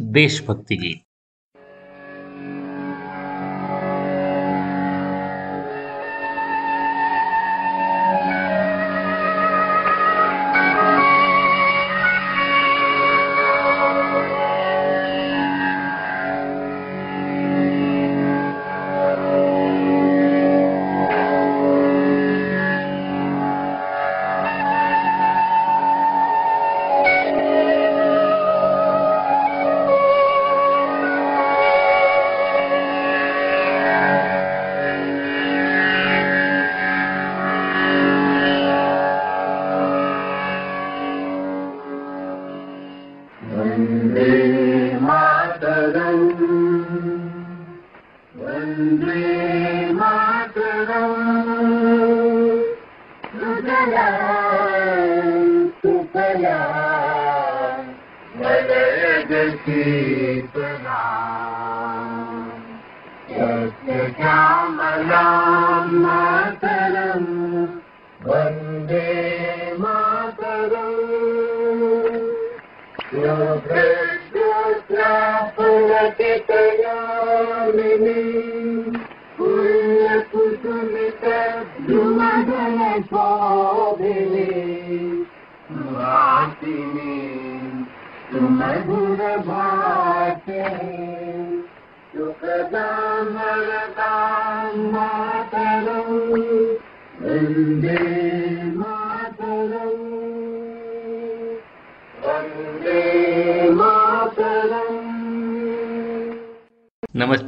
देशभक्ति गीत।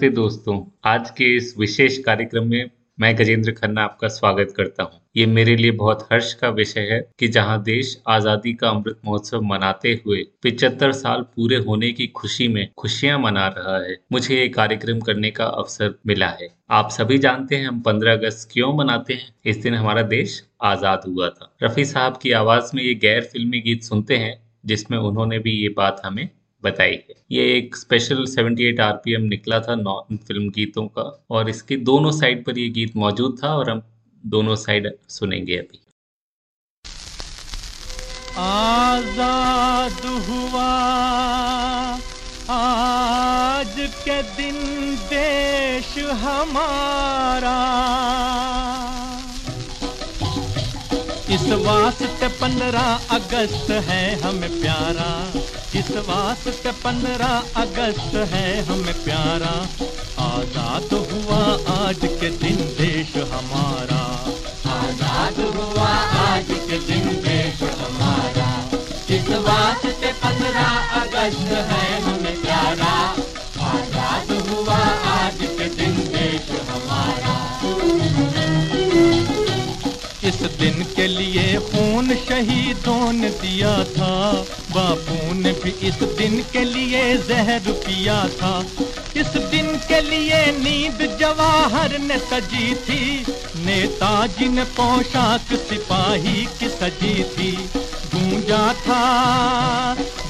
नमस्ते दोस्तों, आज के इस विशेष कार्यक्रम में मैं गजेंद्र खन्ना आपका स्वागत करता हूँ। ये मेरे लिए बहुत हर्ष का विषय है कि जहाँ देश आज़ादी का अमृत महोत्सव मनाते हुए पिचहत्तर साल पूरे होने की खुशी में खुशियाँ मना रहा है, मुझे ये कार्यक्रम करने का अवसर मिला है। आप सभी जानते हैं हम 15 अगस्त क्यों मनाते हैं? इस दिन हमारा देश आज़ाद हुआ था। रफी साहब की आवाज़ में ये गैर फिल्मी गीत सुनते हैं, जिसमें उन्होंने भी ये बात हमें बताई। है ये एक स्पेशल 78 आरपीएम निकला था फ़िल्म गीतों का, और इसके दोनों साइड पर ये गीत मौजूद था, और हम दोनों साइड सुनेंगे अभी। आज़ाद हुआ, आज के दिन देश हमारा। इस वास्ते पंद्रह अगस्त है हमें प्यारा। इस वास्ते पंद्रह अगस्त है हमें प्यारा। आज़ाद हुआ आज के दिन देश हमारा। आज़ाद हुआ आज के दिन देश हमारा। इस वास्ते पंद्रह अगस्त है इस दिन के लिए खून शहीदों ने दिया था बापू ने भी इस दिन के लिए जहर पिया था। इस दिन के लिए नींद जवाहर ने सजी थी, नेताजी ने पोशाक सिपाही की सजी थी। गूंजा था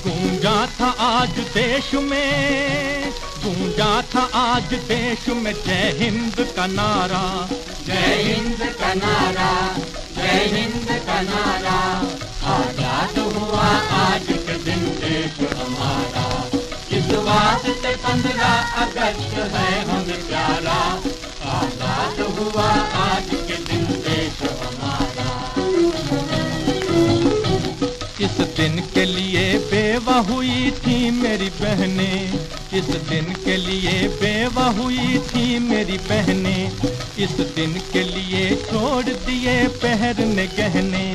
गूंजा था आज देश में गूंजा था आज देश में जय हिंद का नारा। जय हिंद का नारा जय हिंद का नारा। आज़ाद हुआ आज के दिन देश हमारा। इस वास्ते पंद्रह अगस्त है हमें प्यारा। आज़ाद हुआ आज के दिन देश हमारा। इस दिन के लिए बेवा हुई थी मेरी बहनें। इस दिन के लिए बेवा हुई थी मेरी बहने? इस दिन के लिए छोड़ दिए पहरने गहने?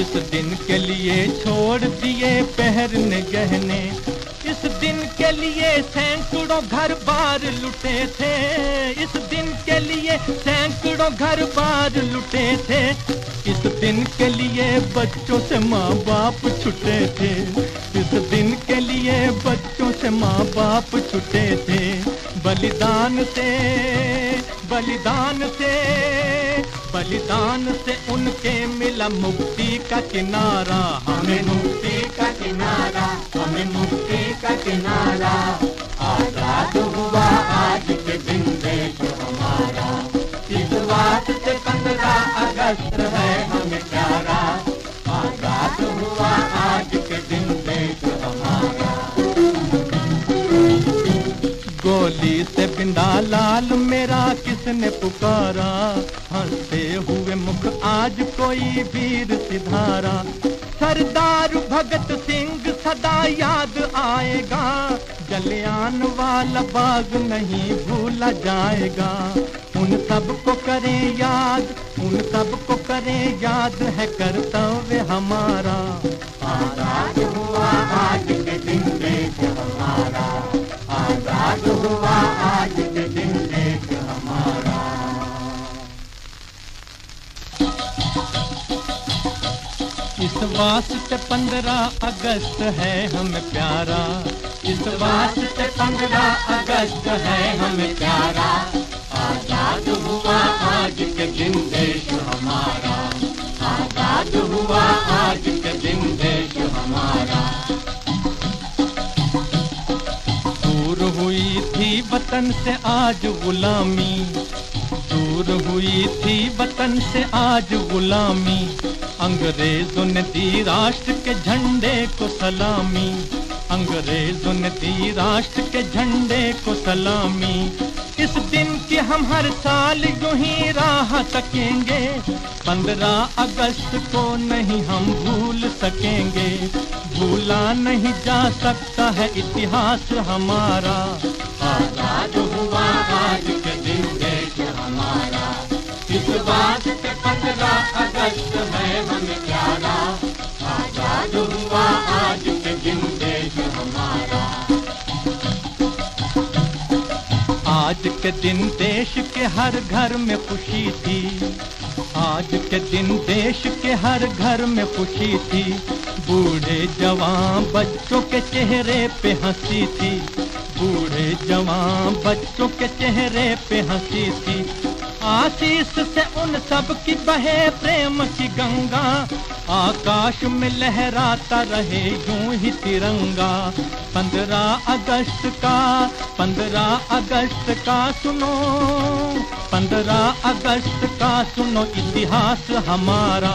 इस दिन के लिए छोड़ दिए पहरने गहने? दिन के लिए सैकड़ों घर बार लुटे थे। इस दिन के लिए सैकड़ों घर बार लुटे थे। इस दिन के लिए बच्चों से माँ बाप छुटे थे। इस दिन के लिए बच्चों से माँ बाप छुटे थे। बलिदान से बलिदान से। बलिदान से उनके मिला मुक्ति का किनारा। हमें मुक्ति का किनारा, हमें मुक्ति का किनारा। आज़ाद हुआ आज के दिन देश हमारा। इस वास्ते पंद्रह अगस्त है हमें प्यारा। आज़ाद हुआ आज के दिन कली से बिंदा लाल मेरा किसने पुकारा? हँसते हुए मुख आज कोई वीर सिधारा। सरदार भगत सिंह सदा याद आएगा। जलियान वाला बाग नहीं भूला जाएगा। उन सबको करें याद, उन सबको करें याद है कर्तव्य हमारा। आज़ाद हुआ आज के दिन हमारा। आज़ाद हुआ आज के दिन हमारा इस वास्ते पंद्रह अगस्त है हमें प्यारा। इस वास्ते पंद्रह अगस्त है हमें प्यारा। आज़ाद हुआ आज के दिन देश हमारा। आज़ाद हुआ आज के दिन देश हमारा। थी वतन से आज गुलामी। दूर हुई थी वतन से आज गुलामी। अंग्रेज़ों ने दी राष्ट्र के झंडे को सलामी। अंग्रेज़ों ने दी राष्ट्र के झंडे को सलामी। इस दिन की हम हर साल यूँ ही राह सकेंगे। पंद्रह अगस्त को नहीं हम भूल सकेंगे। भूला नहीं जा सकता है इतिहास हमारा। आज़ाद हुआ आज के दिन देश हमारा। इस बात पे पंद्रह अगस्त है हमें आज के दिन देश के हर घर में खुशी थी। आज के दिन देश के हर घर में खुशी थी। बूढ़े जवान बच्चों के चेहरे पे हँसी थी। बूढ़े जवान बच्चों के चेहरे पे हँसी थी। आशीष से उन सब की बहे प्रेम की गंगा। आकाश में लहराता रहे यूँ ही तिरंगा। पंद्रह अगस्त का, पंद्रह अगस्त का सुनो। पंद्रह अगस्त का सुनो इतिहास हमारा।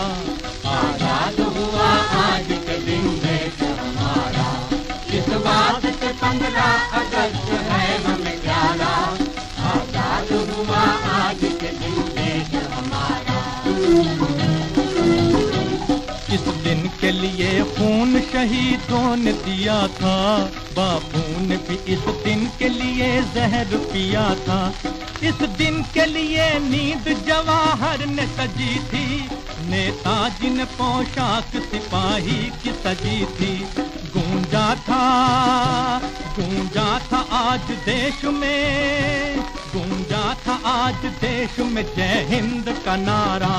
आज़ाद हुआ आज के दिन देश हमारा। इस बात से पंद्रह खून शहीदों ने दिया था? बापू ने भी इस दिन के लिए जहर पिया था। इस दिन के लिए नींद जवाहर ने सजी थी। नेताजी ने पोशाक सिपाही की सजी थी। गूंजा था गूंजा था आज देश में। गूंजा था आज देश में जय हिंद का नारा।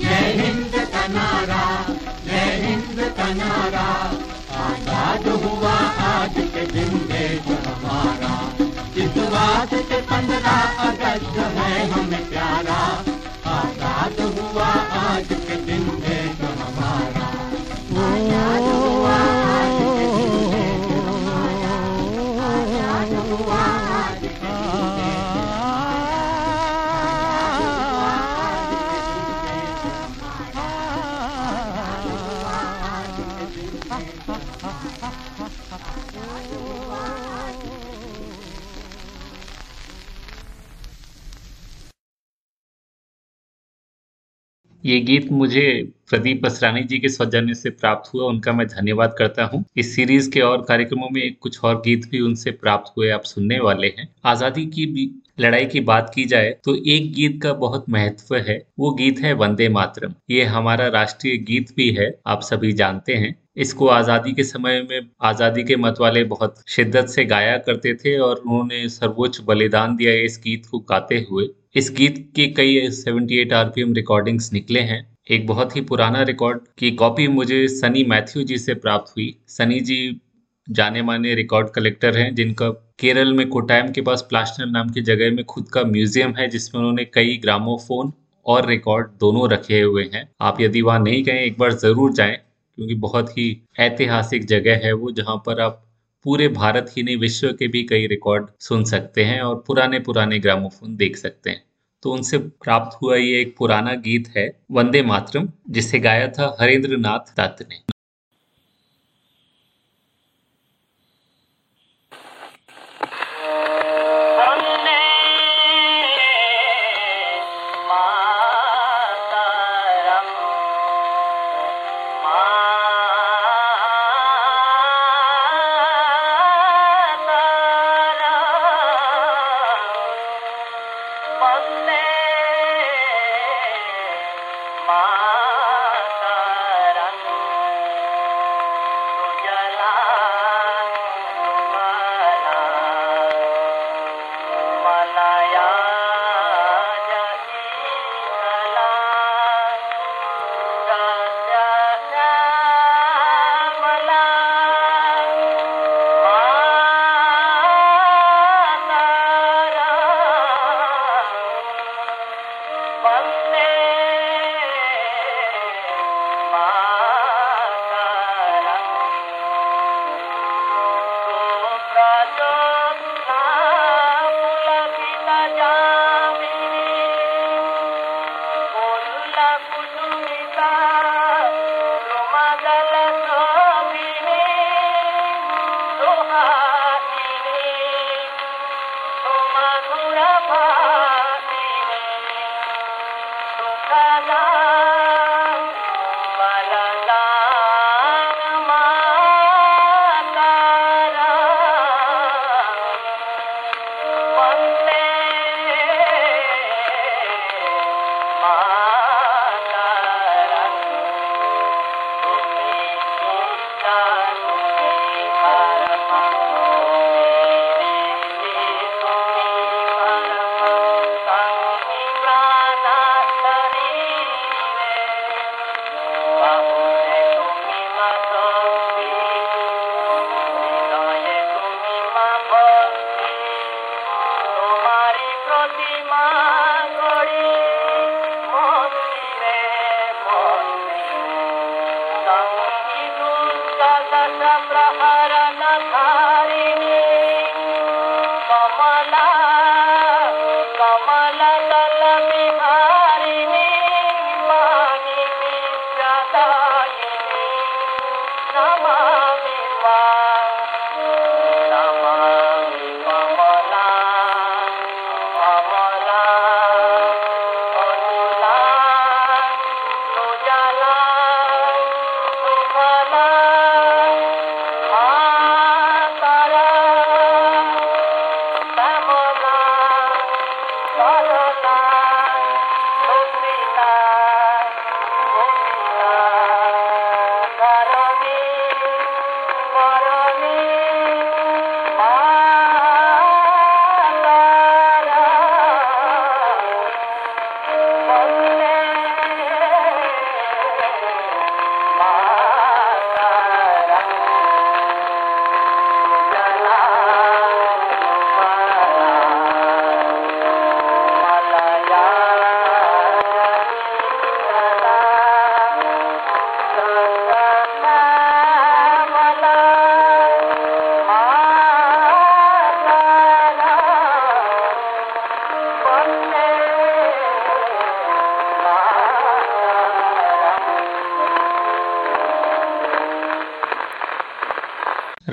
जय हिंद का नारा, जय हिंद का नारा। आज़ाद हुआ आज के दिन देश हमारा। इस बात के पंद्रह अगस्त है हमें प्यारा। ये गीत मुझे प्रदीप असरानी जी के सौजन्य से प्राप्त हुआ, उनका मैं धन्यवाद करता हूँ। इस सीरीज़ के और कार्यक्रमों में कुछ और गीत भी उनसे प्राप्त हुए आप सुनने वाले हैं। आज़ादी की भी लड़ाई की बात की जाए तो एक गीत का बहुत महत्व है, वो गीत है वंदे मातरम। ये हमारा राष्ट्रीय गीत भी है, आप सभी जानते हैं। इसको आज़ादी के समय में आज़ादी के मत वाले बहुत शिद्दत से गाया करते थे और उन्होंने सर्वोच्च बलिदान दिया इस गीत को गाते हुए। इस गीत के कई 78 आरपीएम रिकॉर्डिंग्स निकले हैं। एक बहुत ही पुराना रिकॉर्ड की कॉपी मुझे सनी मैथ्यू जी से प्राप्त हुई। सनी जी जाने माने रिकॉर्ड कलेक्टर हैं, जिनका केरल में कोटायम के पास प्लास्टर नाम की जगह में खुद का म्यूज़ियम है, जिसमें उन्होंने कई ग्रामोफोन और रिकॉर्ड दोनों रखे हुए हैं। आप यदि वहाँ नहीं गए, एक बार ज़रूर जाएँ, क्योंकि बहुत ही ऐतिहासिक जगह है वो, जहाँ पर आप पूरे भारत ही नहीं, विश्व के भी कई रिकॉर्ड सुन सकते हैं और पुराने पुराने ग्रामोफोन देख सकते हैं। तो उनसे प्राप्त हुआ ये एक पुराना गीत है, वंदे मातरम, जिसे गाया था हरेंद्र नाथ दत्त ने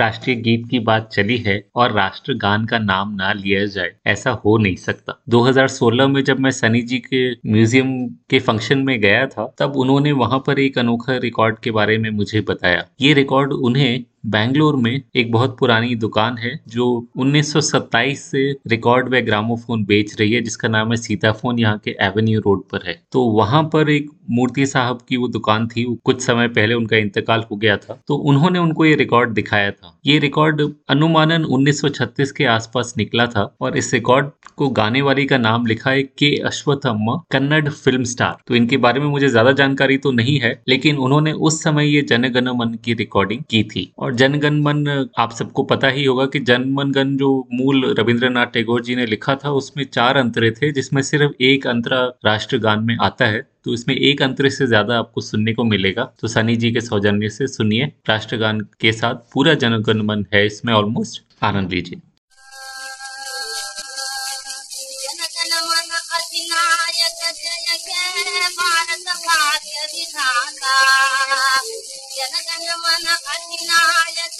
राष्ट्रीय गीत की बात चली है और राष्ट्रगान का नाम ना लिया जाए, ऐसा हो नहीं सकता। 2016 में जब मैं सनी जी के म्यूज़ियम के फ़ंक्शन में गया था, तब उन्होंने वहाँ पर एक अनोखा रिकॉर्ड के बारे में मुझे बताया। ये रिकॉर्ड उन्हें बैंगलोर में एक बहुत पुरानी दुकान है, जो 1927 से रिकॉर्ड व ग्रामोफोन बेच रही है, जिसका नाम है सीताफोन यहाँ के एवेन्यू रोड पर है। तो वहाँ पर एक मूर्ति साहब की वो दुकान थी कुछ समय पहले उनका इंतकाल हो गया था तो उन्होंने उनको ये रिकॉर्ड दिखाया था। ये रिकॉर्ड अनुमानन 1936 के आसपास निकला था और इस रिकॉर्ड को गाने वाली का नाम लिखा है के अश्वथम्मा कन्नड़ फ़िल्म स्टार तो इनके बारे में मुझे ज़्यादा जानकारी तो नहीं है, लेकिन उन्होंने उस समय ये जनगण मन की रिकॉर्डिंग की थी। और जनगण मन आप सबको पता ही होगा कि जनमन गण जो मूल रविंद्रनाथ टैगोर जी ने लिखा था, उसमें चार अंतरे थे, जिसमें सिर्फ़ एक अंतरा राष्ट्रगान में आता है तो इसमें एक अंतर से ज़्यादा आपको सुनने को मिलेगा। तो सनी जी के सौजन्य से सुनिए राष्ट्रगान के साथ पूरा जनगण मन है इसमें ऑलमोस्ट आनंद लीजिए। भारत भाग्य विधाता। जनगण मन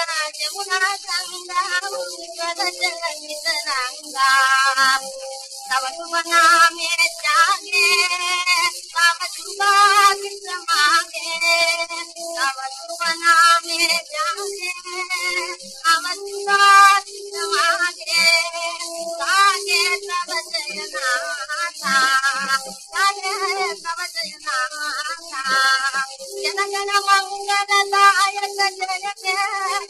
大家不要告诉他我是这样的人啦那么如果那面墙那么如果那面墙那么如果那面墙那面墙那么如果那那面墙那面墙那么那面墙那面墙那面那面墙那面墙那面墙那面墙那面墙那那面墙那面墙那面墙那面墙那面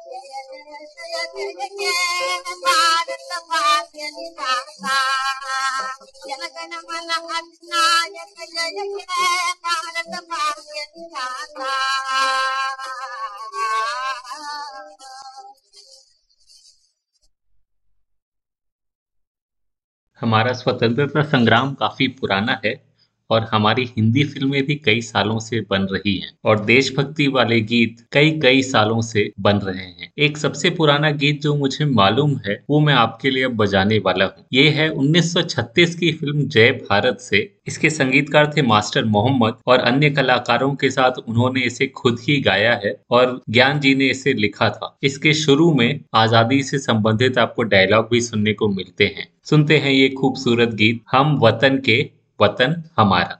हमारा स्वतंत्रता संग्राम काफ़ी पुराना है। और हमारी हिंदी फ़िल्में भी कई सालों से बन रही हैं और देशभक्ति वाले गीत कई कई सालों से बन रहे हैं। एक सबसे पुराना गीत जो मुझे मालूम है, वो मैं आपके लिए बजाने वाला हूँ। ये है 1936 की फ़िल्म जय भारत से। इसके संगीतकार थे मास्टर मोहम्मद और अन्य कलाकारों के साथ उन्होंने इसे खुद ही गाया है और ज्ञान जी ने इसे लिखा था। इसके शुरू में आज़ादी से संबंधित आपको डायलॉग भी सुनने को मिलते हैं। सुनते हैं ये खूबसूरत गीत, हम वतन के वतन हमारा।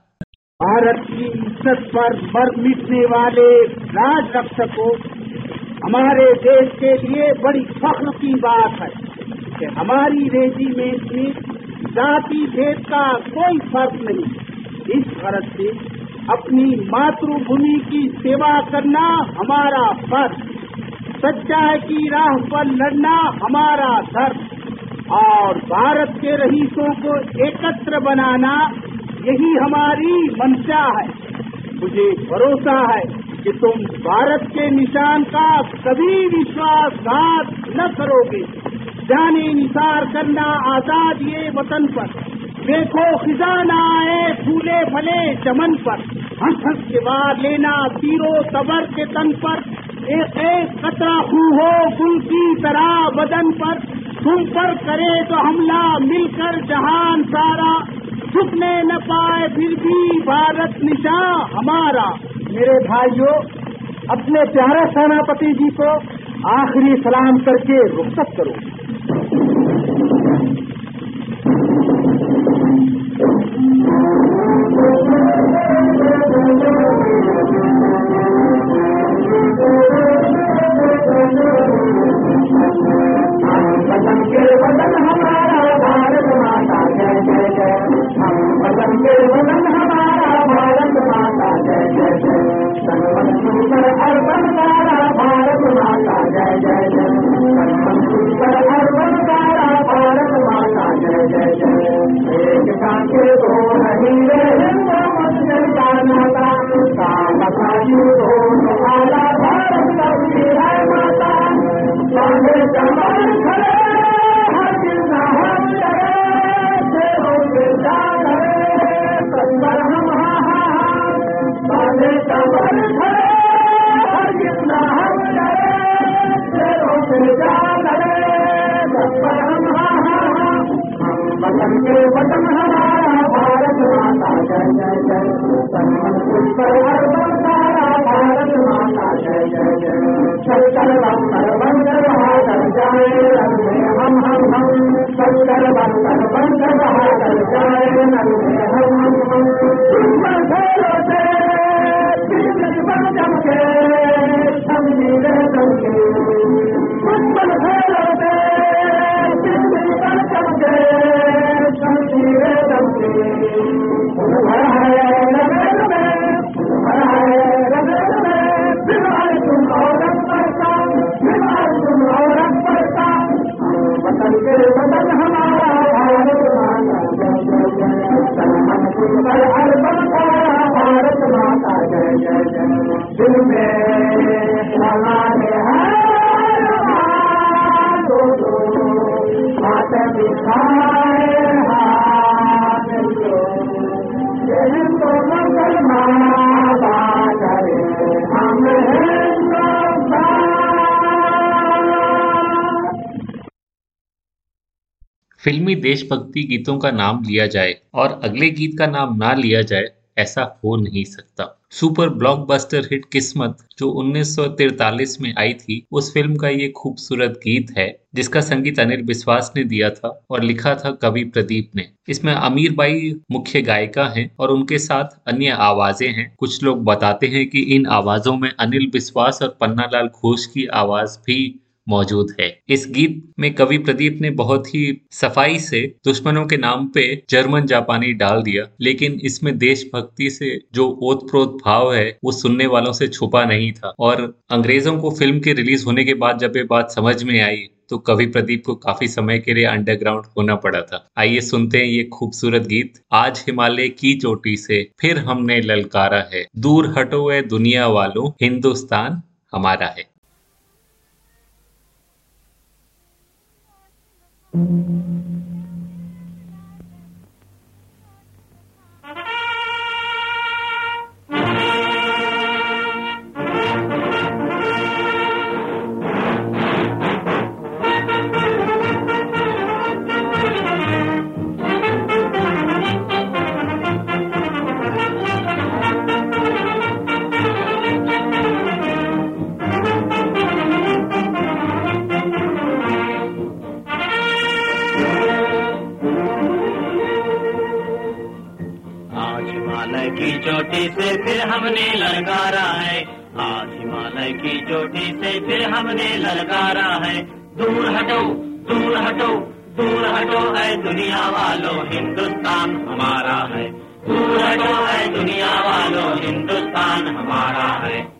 भारत की इज़्ज़त पर मर मिटने वाले राज रक्षकों हमारे देश के लिए बड़ी फख्र की बात है कि हमारी रेजिमेंट में जाति भेद का कोई फ़र्क नहीं। इस गरज से अपनी मातृभूमि की सेवा करना हमारा फ़र्ज़। सच्चाई की राह पर लड़ना हमारा धर्म। और भारत के रईसों को एकत्र बनाना यही हमारी मंशा है। मुझे भरोसा है कि तुम भारत के निशान का कभी विश्वासघात न करोगे। जाने निसार करना आज़ाद ये वतन पर। देखो खिजाना आए फूले फले चमन पर। हंस हंस के वार लेना तीरो तबर के तन पर। एक एक कतरा हो गुल की तरह बदन पर तुम पर करे तो हमला, मिलकर जहान सारा। झुकने न पाए फिर भी भारत निशा हमारा। मेरे भाइयों, अपने प्यारे सेनापति जी को आखिरी सलाम करके रुखसत करो। देशभक्ति गीतों का नाम लिया जाए और अगले गीत का नाम ना लिया जाए, ऐसा हो नहीं सकता। सुपर ब्लॉकबस्टर हिट किस्मत, जो 1943 में आई थी, उस फ़िल्म का ये खूबसूरत गीत है, जिसका संगीत अनिल विश्वास ने दिया था और लिखा था कवि प्रदीप ने। इसमें अमीर बाई मुख्य गायिका हैं और उनके साथ अन्य आवाज़ें हैं। कुछ लोग बताते हैं कि इन आवाजों में अनिल विश्वास और पन्नालाल घोष की आवाज़ भी मौजूद है। इस गीत में कवि प्रदीप ने बहुत ही सफ़ाई से दुश्मनों के नाम पे जर्मन जापानी डाल दिया, लेकिन इसमें देशभक्ति से जो ओतप्रोत भाव है, वो सुनने वालों से छुपा नहीं था। और अंग्रेज़ों को फ़िल्म के रिलीज़ होने के बाद जब ये बात समझ में आई तो कवि प्रदीप को काफ़ी समय के लिए अंडरग्राउंड होना पड़ा था। आइए सुनते हैं ये खूबसूरत गीत, आज हिमालय की चोटी से, फिर हमने ललकारा है। दूर हटो है दुनिया वालों, हिंदुस्तान हमारा है। आज हमने ललकारा है। आज हिमालय की चोटी से फिर हमने ललकारा है। दूर हटो दूर हटो दूर हटो है दुनिया वालों हिंदुस्तान हमारा है। दूर हटो है दुनिया वालों हिंदुस्तान हमारा है।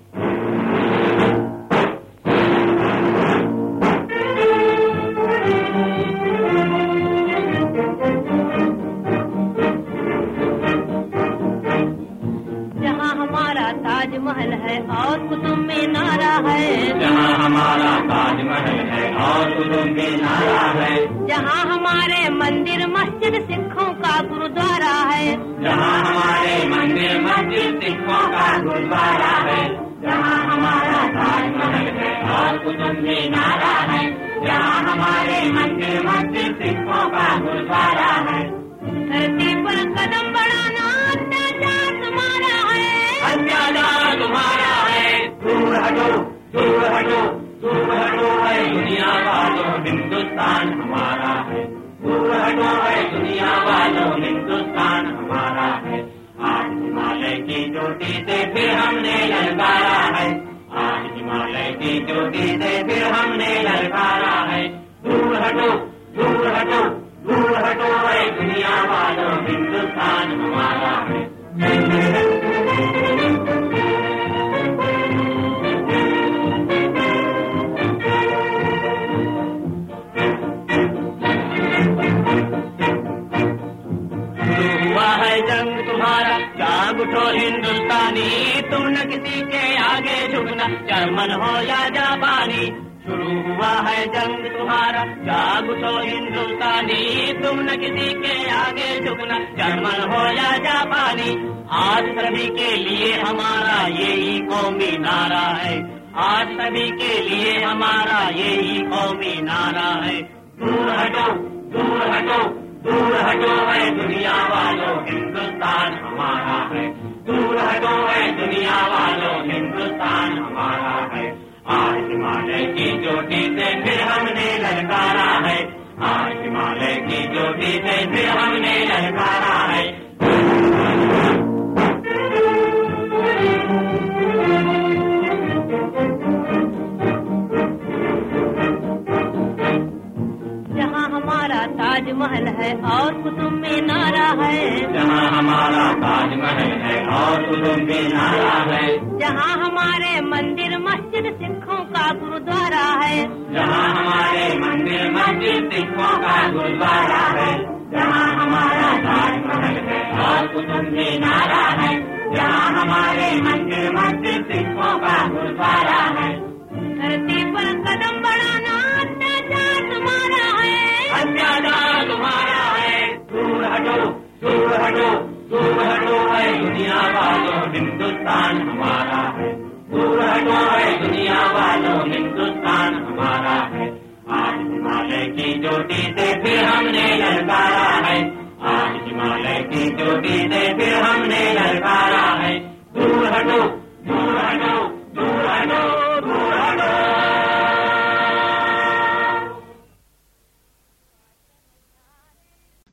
और कुतुब मीनारा है। जहाँ हमारा ताजमहल है और कुतुब मीनारा है। जहाँ हमारे मंदिर मस्जिद सिखों का गुरुद्वारा है। जहाँ हमारे मंदिर मस्जिद सिखों का गुरुद्वारा है। जहाँ हमारा ताजमहल है और कुतुब मीनारा है। जहाँ हमारे मंदिर मस्जिद सिखों का गुरुद्वारा है। धरती पर कदम हटो, दूर हटो दूर हटो है दुनिया वालों, हिंदुस्तान हमारा है। दूर हटो है दुनिया वालों, हिंदुस्तान हमारा है। आज हिमालय की चोटी से फिर हमने ललकारा है। आज हिमालय की चोटी से फिर हमने ललकारा है। दूर हटो दूर हटो दूर हटो है दुनिया वालों, हिंदुस्तान हमारा है। उठो हिंदुस्तानी, तुम न किसी के आगे झुकना। जर्मन हो या जापानी शुरू हुआ है जंग तुम्हारा। जाग उठो हिंदुस्तानी, तुम न किसी के आगे झुकना। जर्मन हो या जापानी आज सभी के लिए हमारा यही कौमी नारा है। आज सभी के लिए हमारा यही कौमी नारा है। दूर हटो दूर हटो। दूर हटो है दुनिया वालों हिंदुस्तान हमारा है। दूर हटो है दुनिया वालों हिंदुस्तान हमारा है। आज हिमालय की चोटी से फिर हमने ललकारा है। आज हिमालय की चोटी से फिर हमने ललकारा है। ताजमहल है और कुतुब मीनारा है। जहाँ हमारा ताजमहल है और कुतुब मीनारा है। जहाँ हमारे मंदिर मस्जिद सिखों का गुरुद्वारा है। जहाँ हमारे मंदिर मस्जिद सिखों का गुरुद्वारा है। जहाँ हमारा ताजमहल है और कुतुब मीनारा है। जहाँ हमारे मंदिर मस्जिद सिखों का गुरुद्वारा है। धरती पर कदम दूर हटो दूर हटो है दुनिया वालों हिंदुस्तान हमारा है दूर हटो है दुनिया वालों हिंदुस्तान हमारा है आज हिमालय की चोटी से फिर हमने ललकारा है आज हिमालय की चोटी से फिर हमने ललकारा है दूर हटो दूर हटो दूर हटो।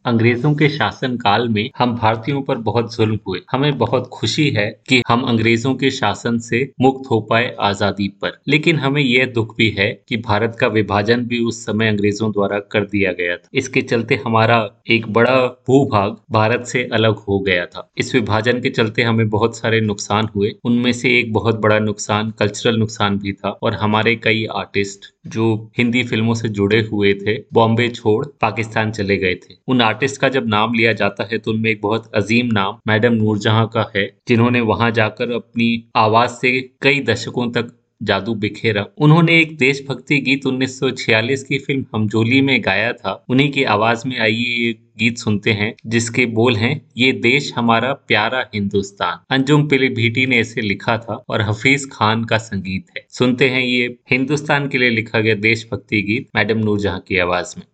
अंग्रेज़ों के शासन काल में हम भारतीयों पर बहुत जुल्म हुए। हमें बहुत खुशी है कि हम अंग्रेज़ों के शासन से मुक्त हो पाए आज़ादी पर। लेकिन हमें यह दुख भी है कि भारत का विभाजन भी उस समय अंग्रेज़ों द्वारा कर दिया गया था। इसके चलते हमारा एक बड़ा भूभाग भारत से अलग हो गया था। इस विभाजन के चलते हमें बहुत सारे नुकसान हुए। उनमें से एक बहुत बड़ा नुकसान, कल्चरल नुकसान भी था और हमारे कई आर्टिस्ट जो हिंदी फ़िल्मों से जुड़े हुए थे, बॉम्बे छोड़ पाकिस्तान चले गए थे। उन आर्टिस्ट का जब नाम लिया जाता है तो उनमें एक बहुत अजीम नाम मैडम नूरजहां का है, जिन्होंने वहाँ जाकर अपनी आवाज़ से कई दशकों तक जादू बिखेरा। उन्होंने एक देशभक्ति गीत 1946 की फ़िल्म हमजोली में गाया था। उन्हीं की आवाज़ में आइए ये गीत सुनते हैं, जिसके बोल हैं, ये देश हमारा प्यारा हिंदुस्तान। अंजुम पिलीभीटी ने इसे लिखा था और हफीज खान का संगीत है। सुनते हैं ये हिंदुस्तान के लिए लिखा गया देशभक्ति गीत मैडम नूरजहां की आवाज़ में।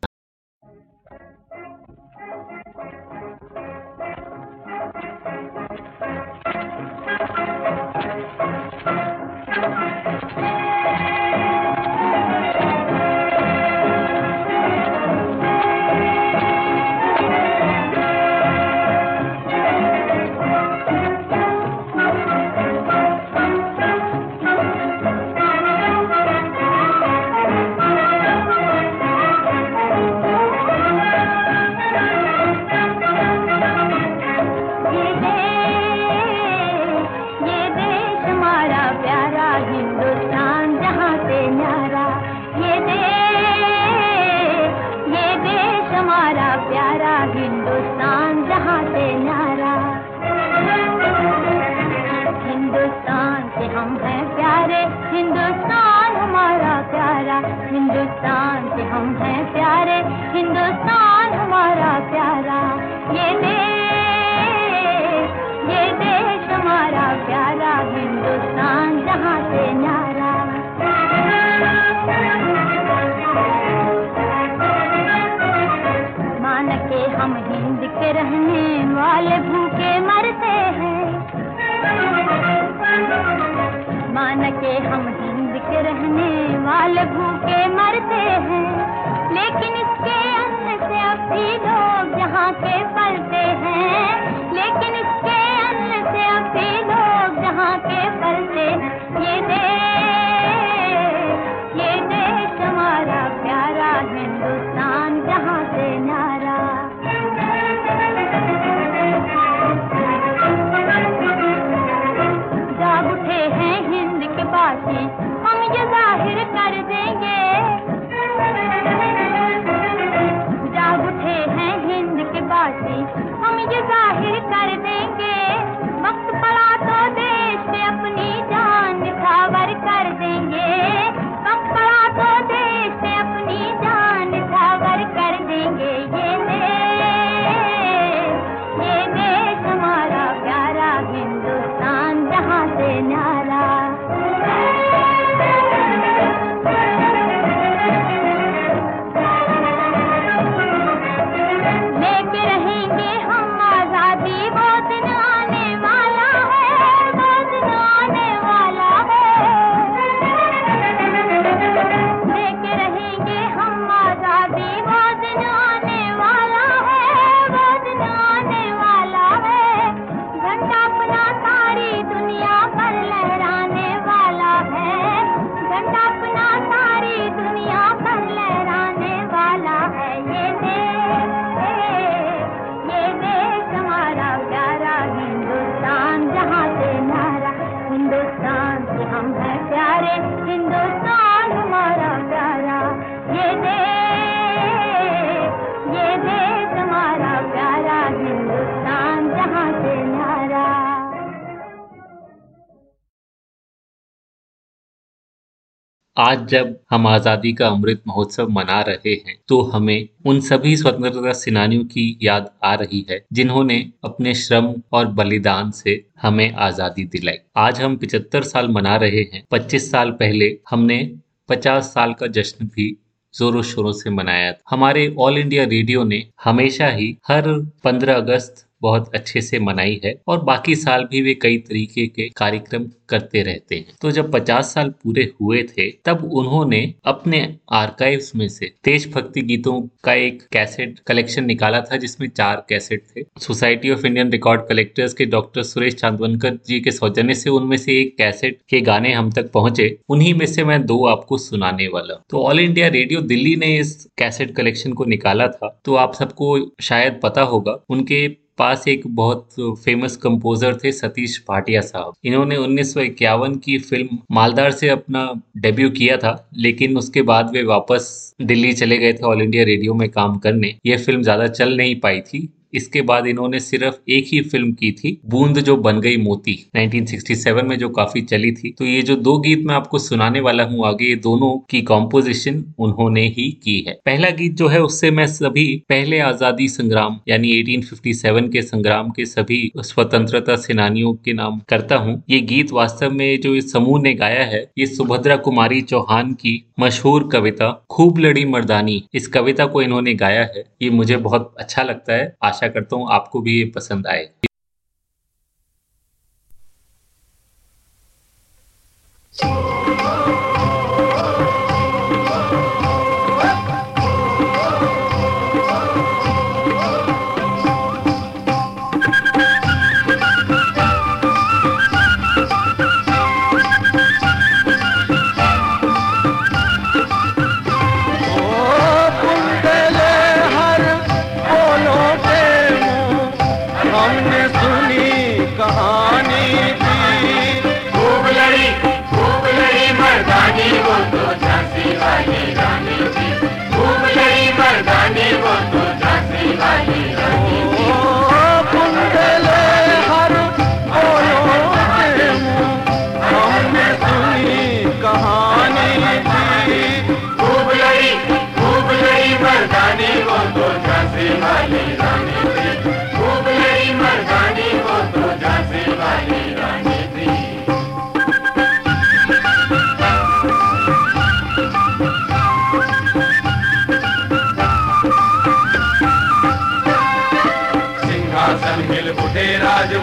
आज जब हम आज़ादी का अमृत महोत्सव मना रहे हैं तो हमें उन सभी स्वतंत्रता सेनानियों की याद आ रही है, जिन्होंने अपने श्रम और बलिदान से हमें आज़ादी दिलाई। आज हम 75 साल मना रहे हैं। 25 साल पहले हमने 50 साल का जश्न भी जोरों शोरों से मनाया था। हमारे ऑल इंडिया रेडियो ने हमेशा ही हर 15 अगस्त बहुत अच्छे से मनाई है और बाकी साल भी वे कई तरीके के कार्यक्रम करते रहते हैं। तो जब 50 साल पूरे हुए थे, तब उन्होंने अपने आर्काइव्स में से देशभक्ति गीतों का एक कैसेट कलेक्शन निकाला था, जिसमें चार कैसेट थे। Society of Indian record collectors के डॉक्टर सुरेश चांदवनकर जी के सौजन्य से उनमें से एक कैसेट के गाने हम तक पहुँचे। उन्हीं में से मैं दो आपको सुनाने वाला तो ऑल इंडिया रेडियो दिल्ली ने इस कैसेट कलेक्शन को निकाला था। तो आप सबको शायद पता होगा, उनके पास एक बहुत फ़ेमस कंपोजर थे सतीश भाटिया साहब। इन्होंने उन्नीस सौ इक्यावन की फ़िल्म मालदार से अपना डेब्यू किया था, लेकिन उसके बाद वे वापस दिल्ली चले गए थे ऑल इंडिया रेडियो में काम करने। ये फ़िल्म ज़्यादा चल नहीं पाई थी। इसके बाद इन्होंने सिर्फ़ एक ही फ़िल्म की थी, बूंद जो बन गई मोती 1967 में जो काफ़ी चली थी। तो ये जो दो गीत मैं आपको सुनाने वाला हूँ, आगे ये दोनों की कॉम्पोजिशन उन्होंने ही की है। पहला गीत जो है, उससे मैं सभी पहले आज़ादी संग्राम, यानी 1857 के संग्राम के सभी स्वतंत्रता सेनानियों के नाम करता हूँ। ये गीत वास्तव में जो इस समूह ने गाया है, ये सुभद्रा कुमारी चौहान की मशहूर कविता, खूब लड़ी मर्दानी, इस कविता को इन्होंने गाया है। ये मुझे बहुत अच्छा लगता है, आशा करता हूँ आपको भी ये पसंद आए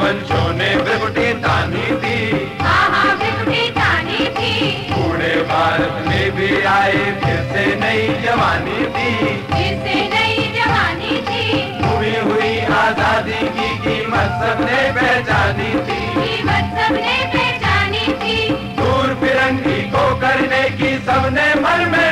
मंचों ने ब्रिकुटी हाँ, हाँ, तानी थी। पूरे भारत में भी आए फिर से नई जवानी थी। हुई हुई आज़ादी की कीमत सबने पहचानी थी। दूर फिरंगी को करने की सबने मन में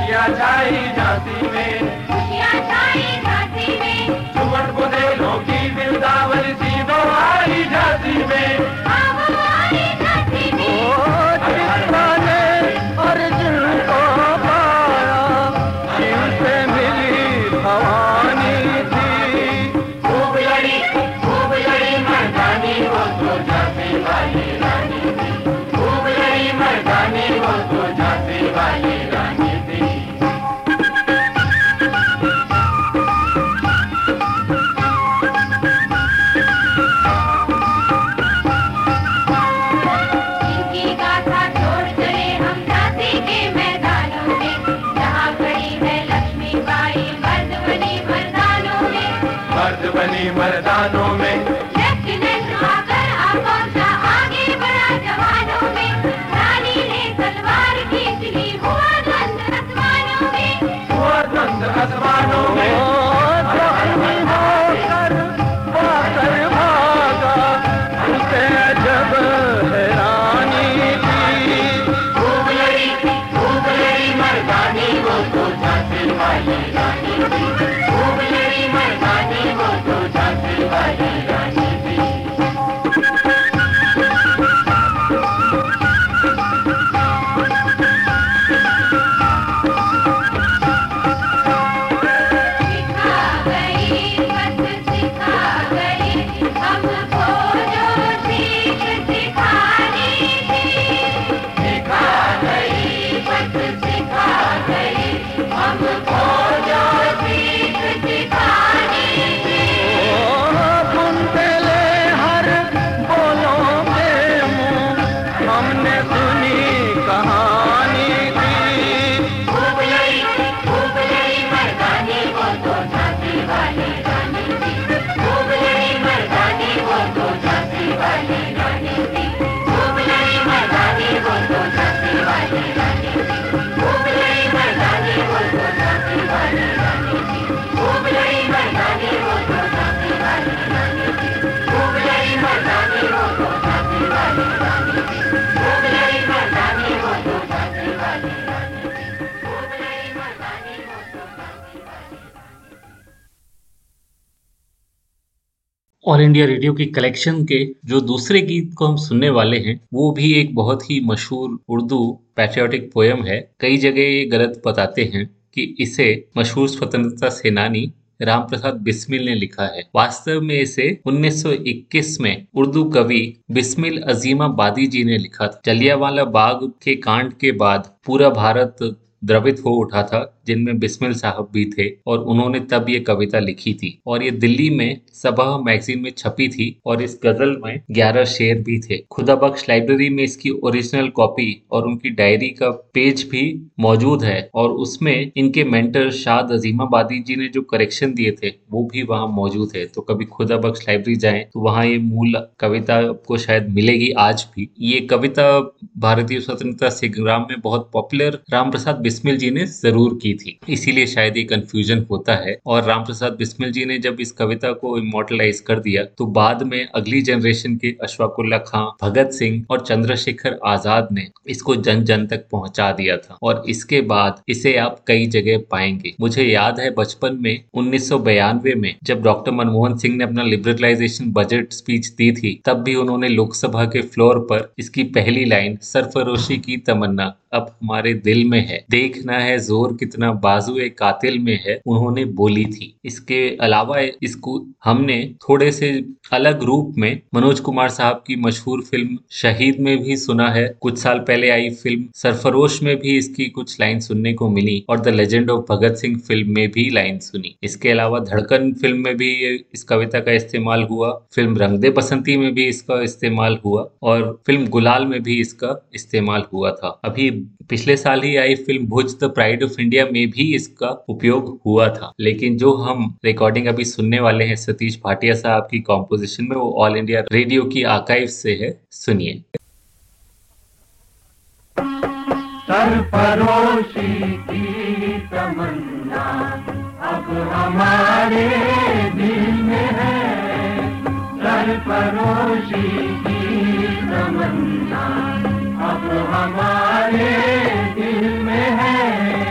जाए में। ऑल इंडिया रेडियो की कलेक्शन के जो दूसरे गीत को हम सुनने वाले हैं, वो भी एक बहुत ही मशहूर उर्दू पैट्रियाटिक पोयम है। कई जगह ये गलत बताते हैं कि इसे मशहूर स्वतंत्रता सेनानी राम प्रसाद बिस्मिल ने लिखा है। वास्तव में इसे 1921 में उर्दू कवि बिस्मिल अजीमाबादी जी ने लिखा था। जलियावाला बाग के कांड के बाद पूरा भारत द्रवित हो उठा था। जिनमें बिस्मिल साहब भी थे और उन्होंने तब ये कविता लिखी थी। और ये दिल्ली में सबा मैगजीन में छपी थी और इस गज़ल में ग्यारह शेर भी थे। खुदा बख्श लाइब्रेरी में इसकी ओरिजिनल कॉपी और उनकी डायरी का पेज भी मौजूद है और उसमें इनके मेंटर शाद अजीमाबादी जी ने जो करेक्शन दिए थे, वो भी वहाँ मौजूद है। तो कभी खुदा बख्श लाइब्रेरी जाए तो वहाँ ये मूल कविता आपको शायद मिलेगी आज भी। ये कविता भारतीय स्वतंत्रता संग्राम में बहुत पॉपुलर। राम प्रसाद बिस्मिल जी ने ज़रूर की थी। इसीलिए शायद ये कंफ्यूजन होता है। और राम प्रसाद बिस्मिल जी ने जब इस कविता को इमोटलाइज कर दिया तो बाद में अगली जनरेशन के अशफाकुल्ला खां, भगत सिंह और चंद्रशेखर आज़ाद ने इसको जन जन तक पहुँचा दिया था। और इसके बाद इसे आप कई जगह पाएँगे। मुझे याद है बचपन में, उन्नीस में, जब डॉक्टर मनमोहन सिंह ने अपना लिबरलाइजेशन बजट स्पीच दी थी, तब भी उन्होंने लोकसभा के फ्लोर पर इसकी पहली लाइन सरफरोशी की तमन्ना, अब हमारे दिल में है। देखना है ज़ोर कितना बाजू कातिल में है, उन्होंने बोली थी। इसके अलावा इसको हमने थोड़े से अलग रूप में मनोज कुमार साहब की मशहूर फ़िल्म शहीद में भी सुना है। कुछ साल पहले आई फ़िल्म सरफरोश में भी इसकी कुछ लाइन सुनने को मिली और the legend of Bhagat Singh film में भी लाइन सुनी। इसके अलावा धड़कन फ़िल्म में भी इस कविता का इस्तेमाल हुआ, फ़िल्म रंग दे बसंती में भी इसका इस्तेमाल हुआ और फ़िल्म गुलाल में भी इसका इस्तेमाल हुआ था। अभी पिछले साल ही आई film Bhuj the pride of India में भी इसका उपयोग हुआ था। लेकिन जो हम रिकॉर्डिंग अभी सुनने वाले हैं, सतीश भाटिया साहब की कॉम्पोजिशन में, वो ऑल इंडिया रेडियो की आकाइव से है। सुनिए। अब हमारे दिल में है। की तमन्ना, अब हमारे दिल में है।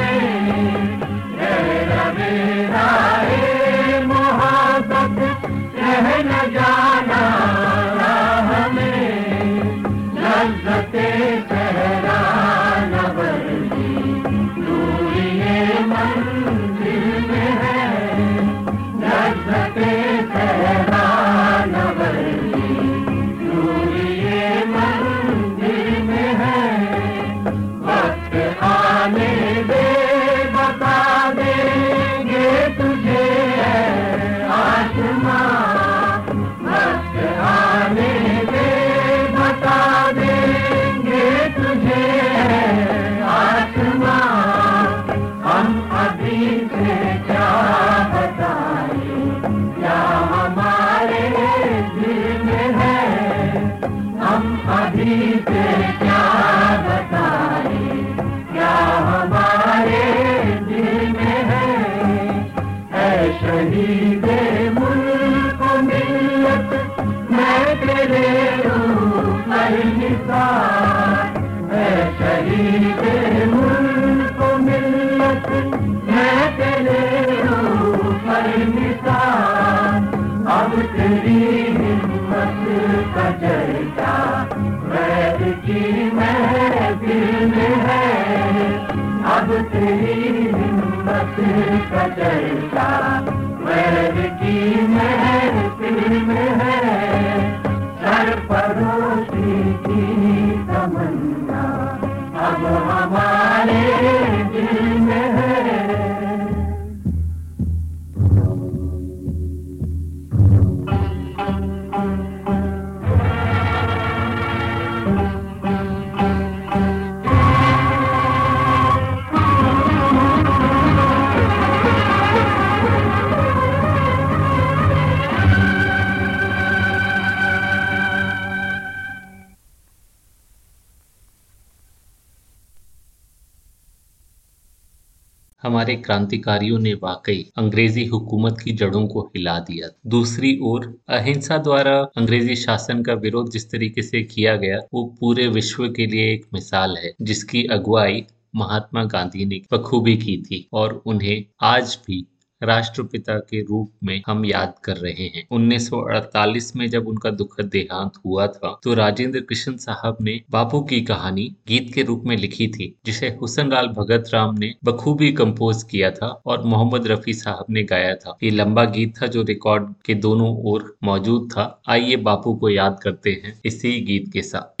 जाना। तेरी हिम्मत का हमारे क्रांतिकारियों ने वाकई अंग्रेज़ी हुकूमत की जड़ों को हिला दिया। दूसरी ओर, अहिंसा द्वारा अंग्रेज़ी शासन का विरोध जिस तरीके से किया गया, वो पूरे विश्व के लिए एक मिसाल है, जिसकी अगुवाई महात्मा गांधी ने बखूबी की थी और उन्हें आज भी राष्ट्रपिता के रूप में हम याद कर रहे हैं। 1948 में जब उनका दुखद देहांत हुआ था तो राजेंद्र कृष्ण साहब ने बापू की कहानी गीत के रूप में लिखी थी, जिसे हुसन लाल भगत राम ने बखूबी कंपोज किया था और मोहम्मद रफी साहब ने गाया था। ये लंबा गीत था जो रिकॉर्ड के दोनों ओर मौजूद था। आइए बापू को याद करते हैं इसी गीत के साथ।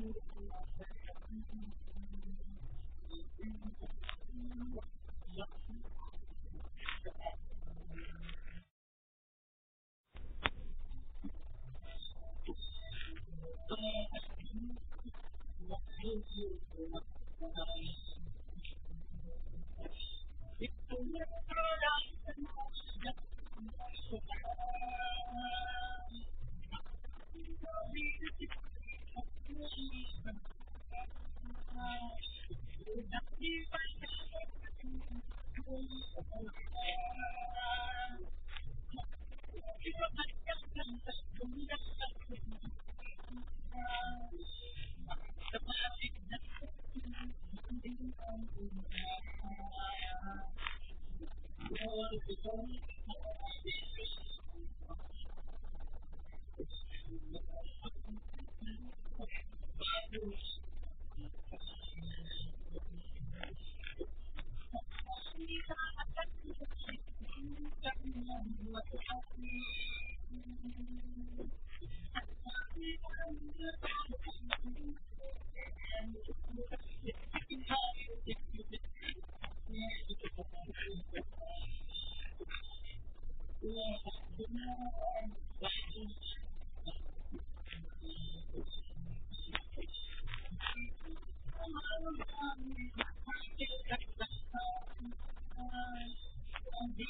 Thank you. Yeah.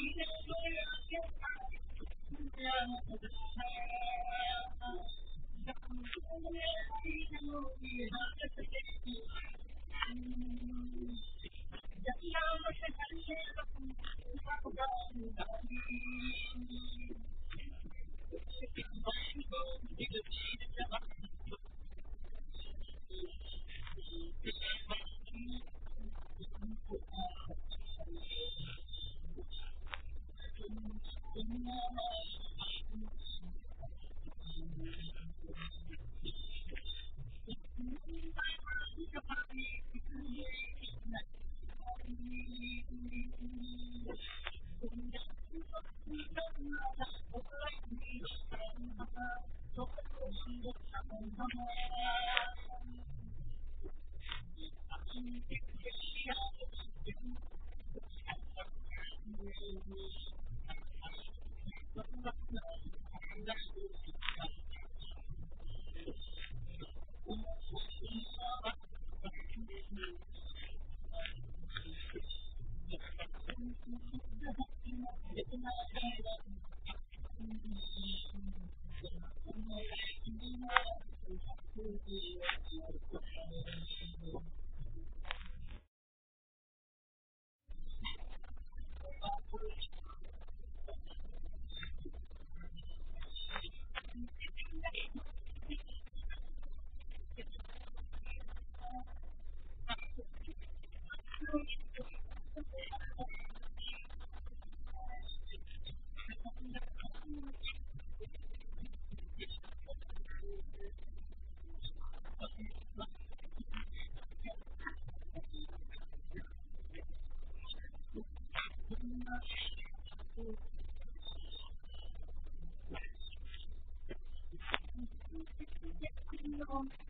Thank you.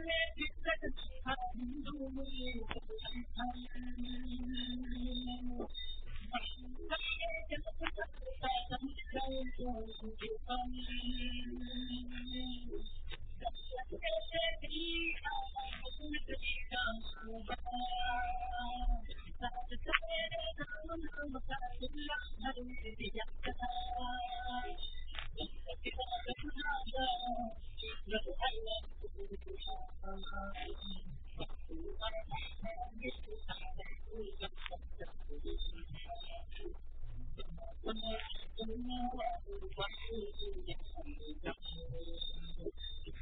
烈酒在身旁，心中有我最坦然。看一眼江湖的无奈，总是忍不住心酸。看一眼岁月的无奈，总是让心伤寒。看一眼的冷漠，冷漠总是让他的雨滴加满。我披上了征袍，走出了寒门，不辜负上苍。我胸怀坦荡，一身正气，一身正气，一身正气。今天我立志要成大器。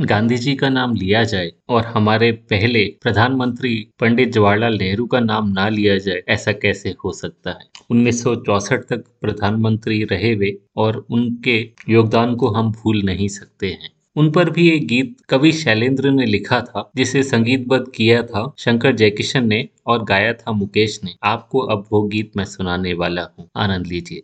Gandhi ji का नाम लिया जाए और हमारे पहले प्रधानमंत्री पंडित जवाहरलाल नेहरू का नाम ना लिया जाए, ऐसा कैसे हो सकता है? 1964 तक प्रधानमंत्री रहे वे और उनके योगदान को हम भूल नहीं सकते हैं। उन पर भी एक गीत कवि शैलेंद्र ने लिखा था, जिसे संगीतबद्ध किया था शंकर जयकिशन ने और गाया था मुकेश ने। आपको अब वो गीत मैं सुनाने वाला हूँ। आनंद लीजिए।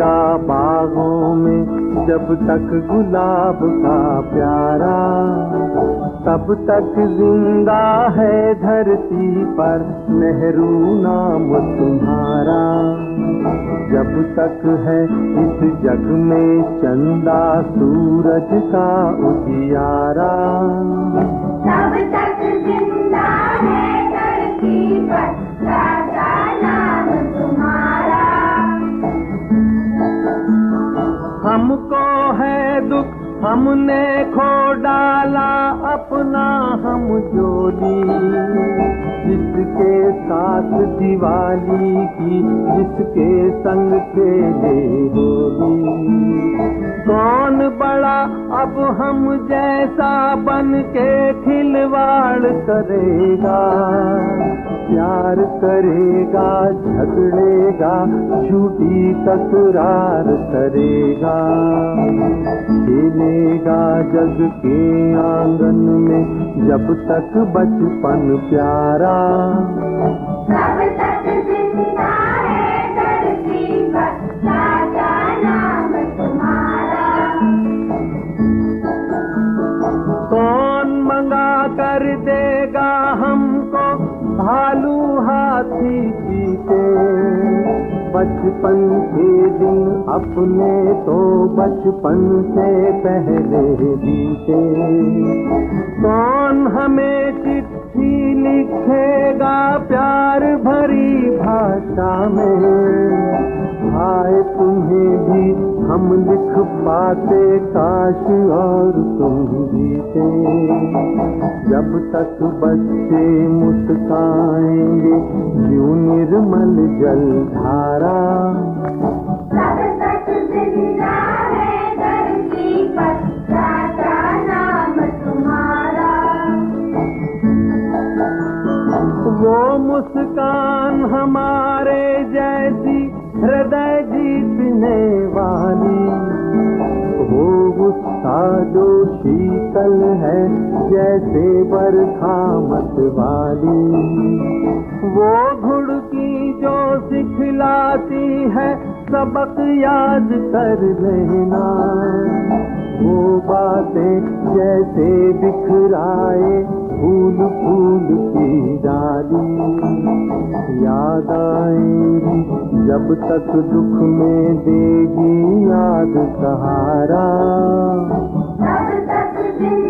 खिलेगा बागों में जब तक गुलाब का प्यारा, तब तक ज़िंदा है धरती पर नेहरू नाम तुम्हारा जब तक है इस जग में चंदा सूरज का उजियारा। तब तक ज़िंदा है धरती पर हमको है दुख हमने खो डाला अपना हम जोली जिसके साथ दिवाली की, जिसके संग खेले कौन बड़ा अब हम जैसा बन के खिलवाड़ करेगा? प्यार करेगा, झगड़ेगा, झूठी तकरार करेगा। खेलेगा जग के आँगन में, जब तक बचपन प्यारा बचपन के दिन अपने तो बचपन से पहले बीते। कौन हमें चिट्ठी लिखेगा प्यार भरी भाषा में। हाय, तुम्हें भी हम लिख पाते, काश और तुम जीते। जब तक बच्चे मुस्काएँगे यूँ निर्मल जल धारा? वो मुस्कान हमारे जैसी हृदय जीतने वाली। वो गुस्सा जो शीतल है, जैसे बरखा मत वाली वो घुड़की जो सिखलाती है, सबक याद कर लेना। वो बातें जैसे बिखराए फूल फूल की डाली। याद आएगी जब तक दुख में देगी याद सहारा। तब तक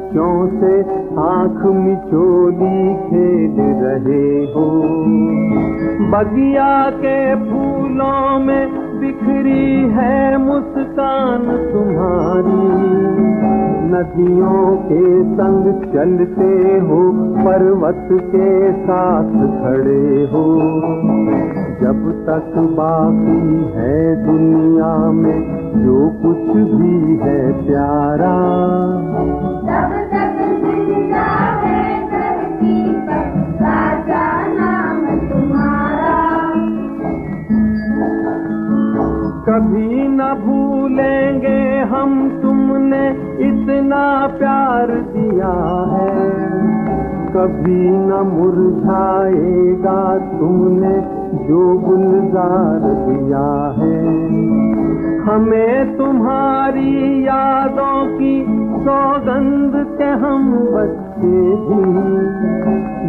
बच्चों से आँख मिचोली खेल रहे हो। बगिया के फूलों में बिखरी है मुस्कान तुम्हारी। नदियों के संग चलते हो, पर्वत के साथ खड़े हो। जब तक बाकी है दुनिया में, जो कुछ भी है प्यारा। तब तक कभी न भूलेंगे हम तुमने इतना प्यार दिया है। कभी न मुरझाएगा तुमने जो गुलजार दिया है। हमें तुम्हारी यादों की सौगंध के हम बच्चे भी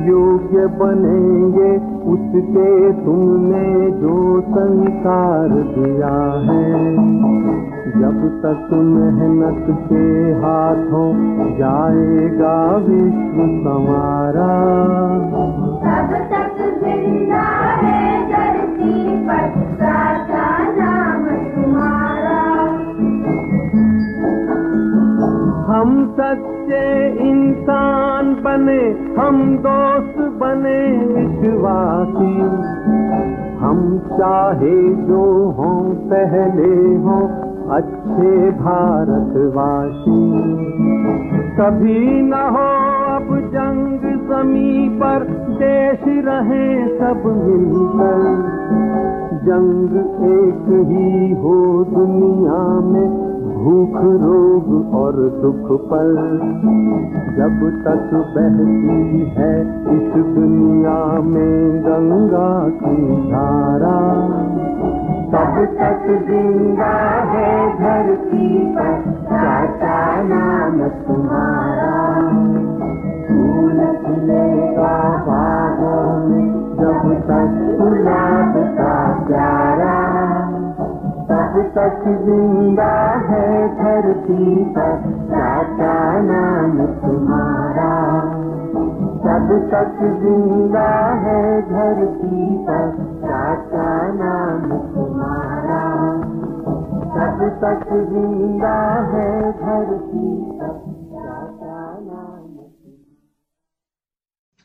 योग्य बनेंगे। उसके तुमने जो संसार दिया है, जब तक मेहनत के हाथों जाएगा विश्व संवारा। तब तक ज़िंदा है सच्चे इंसान बने, हम दोस्त बने विश्वासी। हम चाहे जो हों, पहले हों, अच्छे भारतवासी। कभी न हो अब जंग जमी पर, देश रहे सब मिलकर। जंग एक ही हो दुनिया में भूख, रोग और दुख पर जब तक बहती है इस दुनिया में गंगा की धारा, तब तक ज़िंदा है धरती पर, चाचा तुम्हारा। जब तक का प्यारा तब तक ज़िंदा है धरती पर चाचा नाम तुम्हारा। जब तक ज़िंदा है धरती पर चाचा नाम तुम्हारा। जब तक ज़िंदा है धरती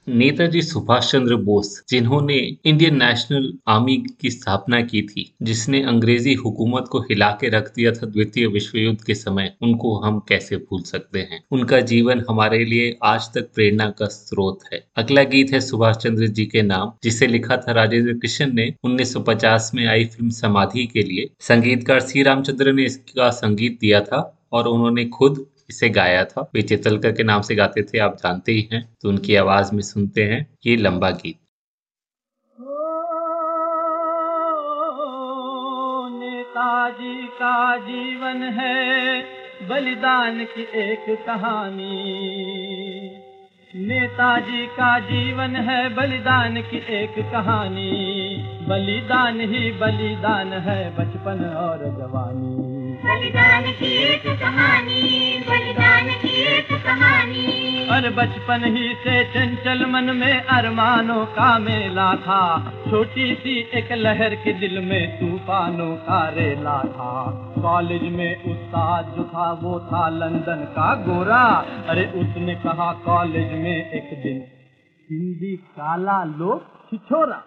नेताजी सुभाष चंद्र बोस, जिन्होंने इंडियन नेशनल आर्मी की स्थापना की थी, जिसने अंग्रेज़ी हुकूमत को हिला के रख दिया था द्वितीय विश्व युद्ध के समय, उनको हम कैसे भूल सकते हैं? उनका जीवन हमारे लिए आज तक प्रेरणा का स्रोत है। अगला गीत है सुभाष चंद्र जी के नाम, जिसे लिखा था राजेंद्र कृष्ण ने 1950 में आई फ़िल्म समाधि के लिए। संगीतकार सी रामचंद्र ने इसका संगीत दिया था, और उन्होंने खुद इसे गाया था। वे चितलकर के नाम से गाते थे, आप जानते ही हैं तो उनकी आवाज़ में सुनते हैं ये लंबा गीत। नेताजी का जीवन है, बलिदान की एक कहानी। नेताजी का जीवन है, बलिदान की एक कहानी। बलिदान ही बलिदान है, बचपन और जवानी। बलिदान की एक कहानी, बलिदान की एक कहानी। और बचपन ही से चंचल मन में अरमानों का मेला था। छोटी सी एक लहर के दिल में तूफानों का रेला था। कॉलेज में उस्ताद जो था, वो था लंदन का गोरा। अरे उसने कहा, कॉलेज में एक दिन हिंदी काला लोग छिछोरा।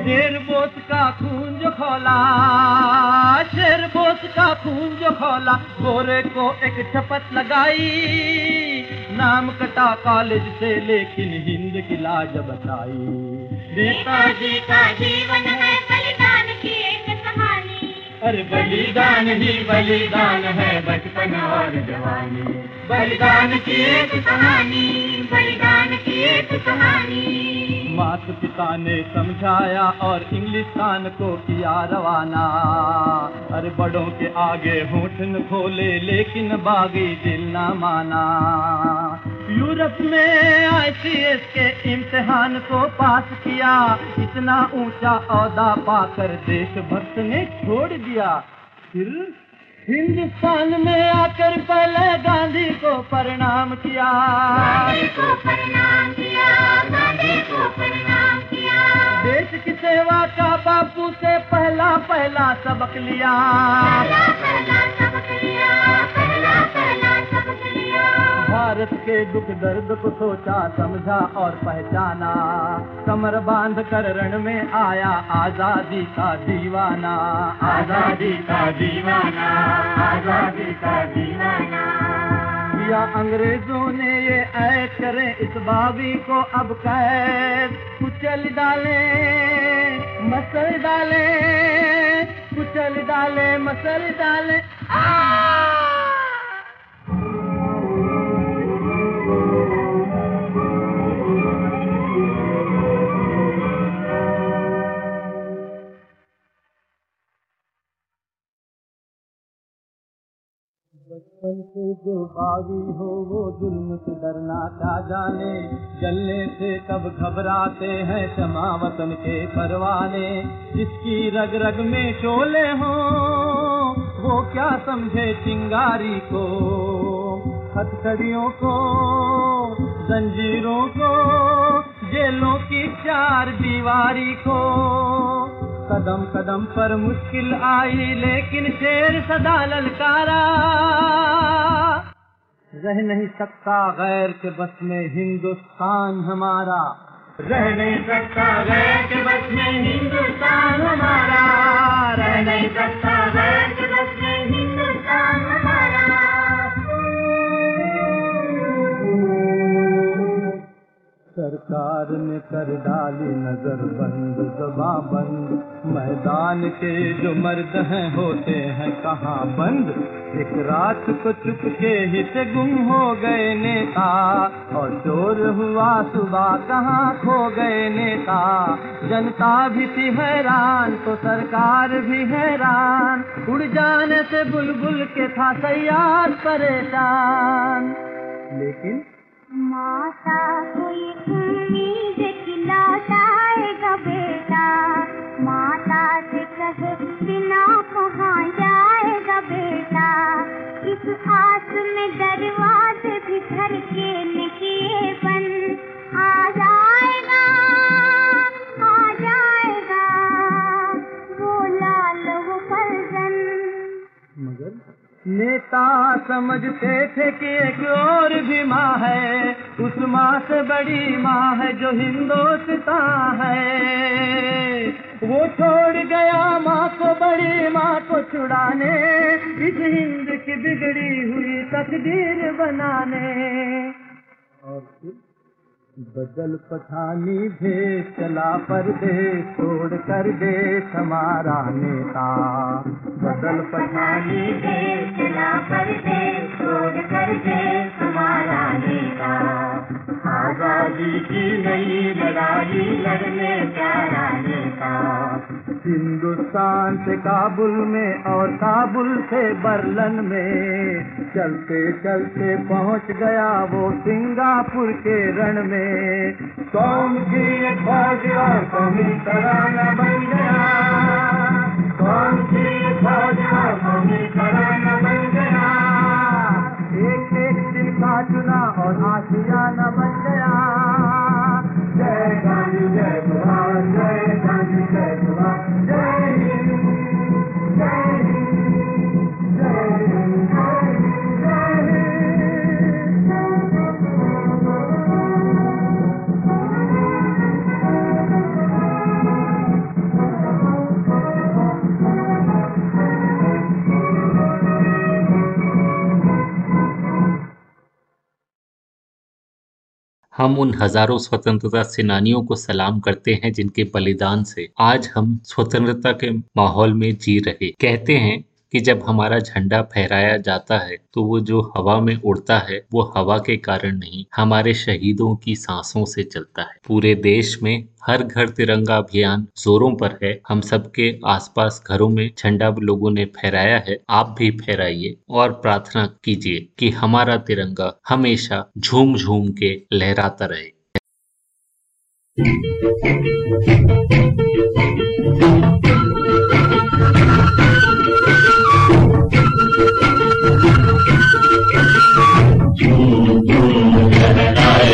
शेर बोस का खून जो खोला शेर बोस का खून जो खोला गोरे को एक शपथ लगाई नाम कटा कॉलेज से लेकिन हिंद की लाज बताई। नेताजी का जीवन है बलिदान की एक कहानी। अरे बलिदान ही बलिदान है बचपन और जवानी। बलिदान की एक कहानी बलिदान की एक कहानी। माता पिता ने समझाया और इंग्लिस्तान को किया रवाना। अरे बड़ों के आगे होठ न खोले, लेकिन बागी दिल न माना। यूरोप में आईसीएस के इम्तिहान को पास किया। इतना ऊँचा औदा पाकर देशभक्त ने छोड़ दिया। फिर हिंदुस्तान में आकर पहले गांधी को प्रणाम किया। गांधी को प्रणाम किया गांधी को प्रणाम किया। देश की सेवा का बापू से पहला पहला सबक लिया। पहला पहला सबक लिया। भारत के दुख दर्द को सोचा समझा और पहचाना। कमर बाँध कर रण में आया आज़ादी का दीवाना। आज़ादी का दीवाना आज़ादी का दीवाना। किया अंग्रेज़ों ने ये ऐड करें इस बावी को अब कैद। कुचल डाले मसल डाले कुचल डाले मसल डाले। बचपन से जो बागी हो, वो जुल्म से डरना क्या जाने। जलने से कब घबराते हैं क्षमा वतन के परवाने। जिसकी रग रग में शोले हो, वो क्या समझे चिंगारी को? हथकड़ियों को, जंजीरों को, जेलों की चार दीवारी को। कदम कदम पर मुश्किल आई लेकिन शेर सदा ललकारा। रह नहीं सकता गैर के बस में हिंदुस्तान हमारा। रह नहीं सकता गैर के बस में हिंदुस्तान हमारा। रह नहीं सकता गैर के बस में हिंदुस्तान सरकार ने कर डाली नज़र बंद, जबा बंद। मैदान के जो मर्द हैं, होते हैं कहाँ बंद? एक रात को चुप के ही से गुम हो गए नेता, और चोर हुआ सुबह कहाँ खो गए नेता। जनता भी थी हैरान तो सरकार भी हैरान। उड़ जाने से बुलबुल के था सयार परेशान। लेकिन माता कोई उम्मीद खिलौटाएगा बेटा। माता से कहे बिना कहाँ जाएगा बेटा। इस आस में दरवाजे भी घर के निकले बन आ जाएगा। नेता समझते थे कि एक और भी माँ है। उस माँ से बड़ी माँ है जो हिंदुस्तान है। वो छोड़ गया माँ को, बड़ी माँ को छुड़ाने, इस हिंद की बिगड़ी हुई तकदीर बनाने। और फिर? बदल पठानी भेष चला परदेश छोड़ कर देश हमारा नेता। बदल पठानी भेष चला परदेश छोड़ कर देश हमारा नेता। आज़ादी की नई लड़ाई लड़ने प्यारा नेता। हिंदुस्तान से काबुल में और काबुल से बर्लन में चलते चलते पहुँच गया वो सिंगापुर के रण में। कौम की एक फौज और कौमी तराना बन गया? कौम की एक फौज और कौमी तराना बन गया? एक एक दिन का चुना और आशियाना बन हम उन हज़ारों स्वतंत्रता सेनानियों को सलाम करते हैं जिनके बलिदान से आज हम स्वतंत्रता के माहौल में जी रहे। कहते हैं कि जब हमारा झंडा फहराया जाता है तो वो जो हवा में उड़ता है, वो हवा के कारण नहीं, हमारे शहीदों की सांसों से चलता है। पूरे देश में हर घर तिरंगा अभियान जोरों पर है। हम सबके आसपास घरों में झंडा लोगों ने फहराया है। आप भी फहराइए और प्रार्थना कीजिए कि हमारा तिरंगा हमेशा झूम झूम के लहराता रहे। लहराए तिरंगा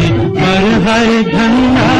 पर हर झंडा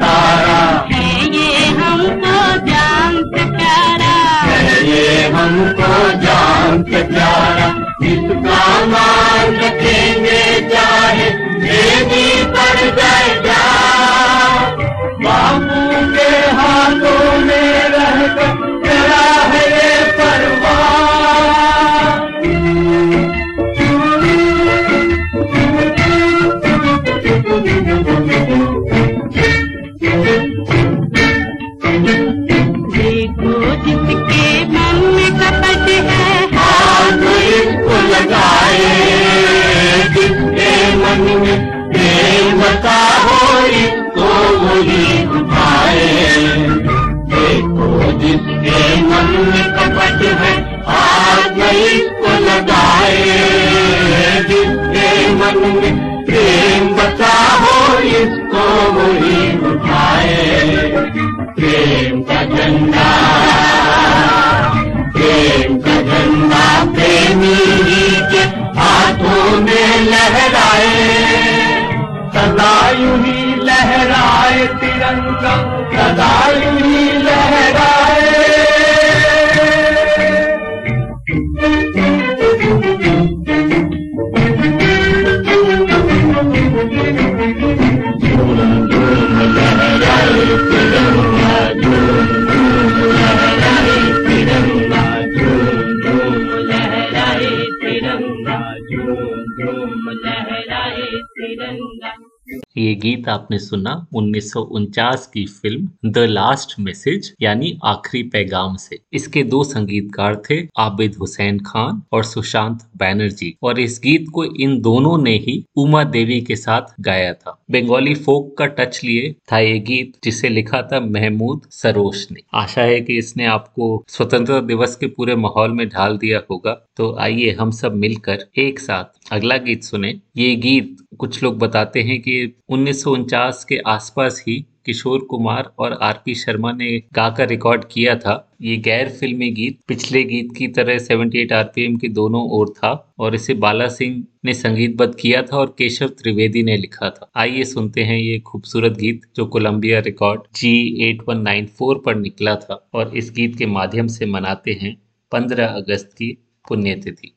तारा है ये हमको जान से प्यारा है ये हमको जान लहराए तिरंगा सदा यूँ गीत आपने सुना उन्नीस सौ उनचास की फ़िल्म द लास्ट मैसेज यानी आखिरी पैगाम से। इसके दो संगीतकार थे, आबिद हुसैन खान और सुशांत बैनर्जी। और इस गीत को इन दोनों ने ही उमा देवी के साथ गाया था। बंगाली फोक का टच लिए था ये गीत, जिसे लिखा था महमूद सरोश ने। आशा है कि इसने आपको स्वतंत्रता दिवस के पूरे माहौल में ढाल दिया होगा। तो आइए हम सब मिलकर एक साथ अगला गीत सुने। ये गीत कुछ लोग बताते हैं कि उन्नीस सौ उनचास के आसपास ही किशोर कुमार और आरपी शर्मा ने गाकर रिकॉर्ड किया था। ये गैर फिल्मी गीत, पिछले गीत की तरह 78 आरपीएम के दोनों ओर था और इसे बाला सिंह ने संगीतबद्ध किया था और केशव त्रिवेदी ने लिखा था। आइए सुनते हैं ये खूबसूरत गीत जो Columbia record G eight one nine four पर निकला था और इस गीत के माध्यम से मनाते हैं 15 अगस्त की पुण्यतिथि।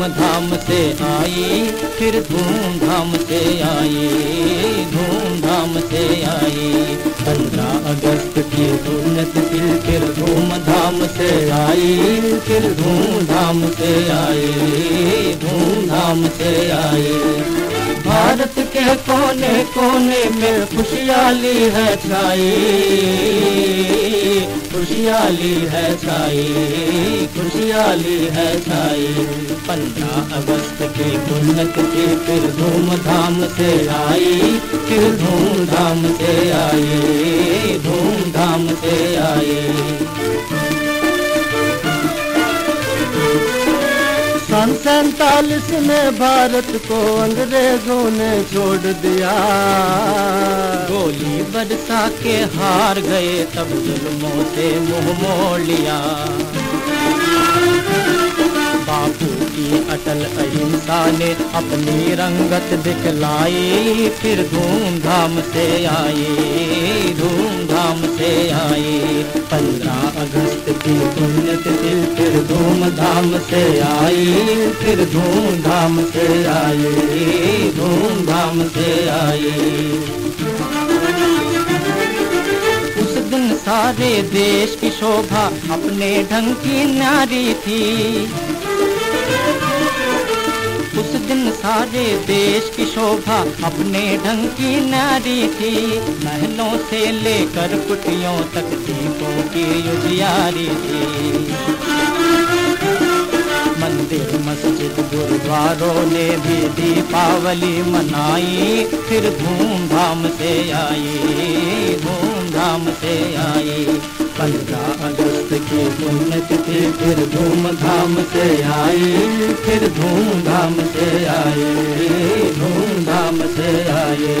धूमधाम से आई फिर धूमधाम से आई धूमधाम से आई पंद्रह अगस्त की पुण्यतिथि फिर धूमधाम से आई फिर धूमधाम से आई धूमधाम से आई भारत के कोने कोने में खुशहाली है छाई। खुशहाली है छाई खुशहाली है छाई। पंद्रह अगस्त के की पुण्यतिथि फिर धूमधाम से आई, फिर धूमधाम से आई, धूमधाम से आई। सन सैतालीस में भारत को अंग्रेज़ों ने छोड़ दिया। गोली बरसा के हार गए, तब जुल्मों से मुँह मोड़ लिया। बापू की अटल अहिंसा ने अपनी रंगत दिखलाई, फिर धूमधाम से आई धूमधाम से आई। पंद्रह अगस्त की पुण्यतिथि, फिर धूमधाम से आई। फिर धूमधाम से आई, धूमधाम धाम से आई। उस दिन सारे देश की शोभा अपने ढंग की नारी थी। उस दिन सारे देश की शोभा अपने ढंग की नारी थी। महलों से लेकर कुटियों तक दीपों की उजियारी थी। मंदिर, मस्जिद, गुरुद्वारों ने भी दीपावली मनाई। फिर धूमधाम से आई, धूमधाम से आई। पंद्रह अगस्त की पुण्यतिथि फिर धूमधाम से आई फिर धूमधाम से आई धूमधाम से आई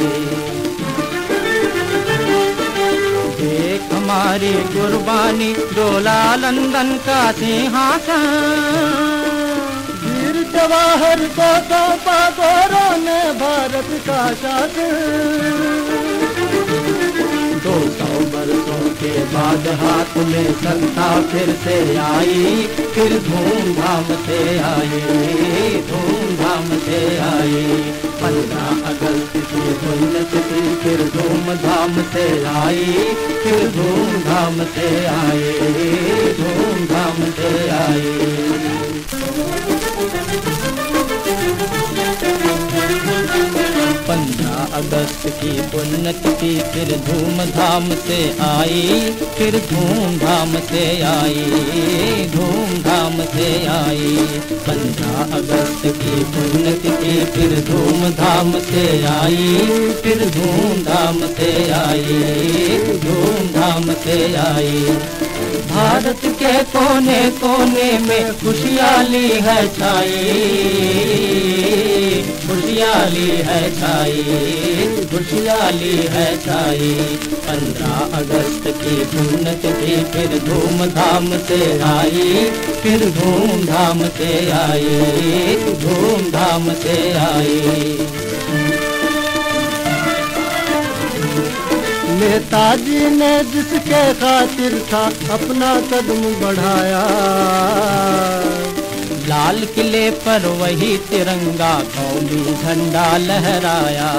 देख हमारी कुर्बानी डोला लंदन का सिंहासन। जवाहर को सौंपा ने भारत का शासन दो सौ बरसों के बाद हाथ में सत्ता फिर से आई, फिर धूमधाम से आई, धूमधाम से आई। पंद्रह अगस्त के की पुण्यतिथि फिर धूमधाम से आई, फिर धूमधाम से आई, धूमधाम से आई। पंद्रह अगस्त की पुण्यतिथि फिर धूमधाम से आई, फिर धूमधाम से आई, धूमधाम से आई। पंद्रह अगस्त की पुण्यतिथि फिर धूमधाम से आई, फिर धूमधाम से आई, धूमधाम से आई। भारत के कोने कोने में खुशहाली है छाई। खुशहाली है छाई खुशहाली है छाई। पंद्रह अगस्त की पुण्यतिथि फिर धूमधाम से आई। फिर धूमधाम से आई, धूमधाम से आई। नेताजी ने जिसके खातिर था अपना कदम बढ़ाया। लाल किले पर वही तिरंगा कौमी झंडा लहराया।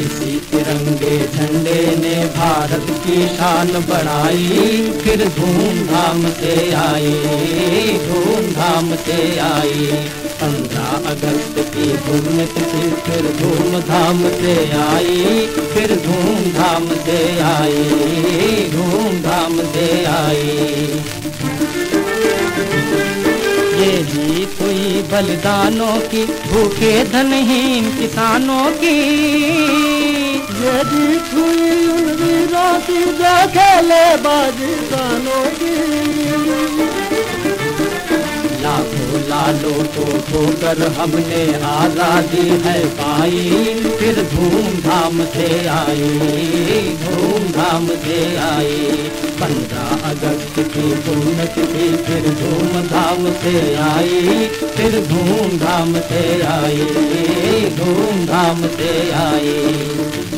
इसी तिरंगे झंडे ने भारत की शान बढ़ाई, फिर धूमधाम से आई, धूमधाम से आई। अगस्त की पुण्यतिथि फिर धूमधाम से आई, फिर धूमधाम से आई, धूमधाम से आई। ये जीत हुई बलिदानों की, भूखे धनहीन किसानों की। ये जीत हुई उन वीरों की जो खेले बाजी की। लालों को ठोकर हमने आज़ादी है पाई। फिर धूमधाम से आई, धूमधाम से आई। पंद्रह अगस्त की पुण्यतिथि फिर धूमधाम से आई, फिर धूमधाम से आई, धूमधाम से आई।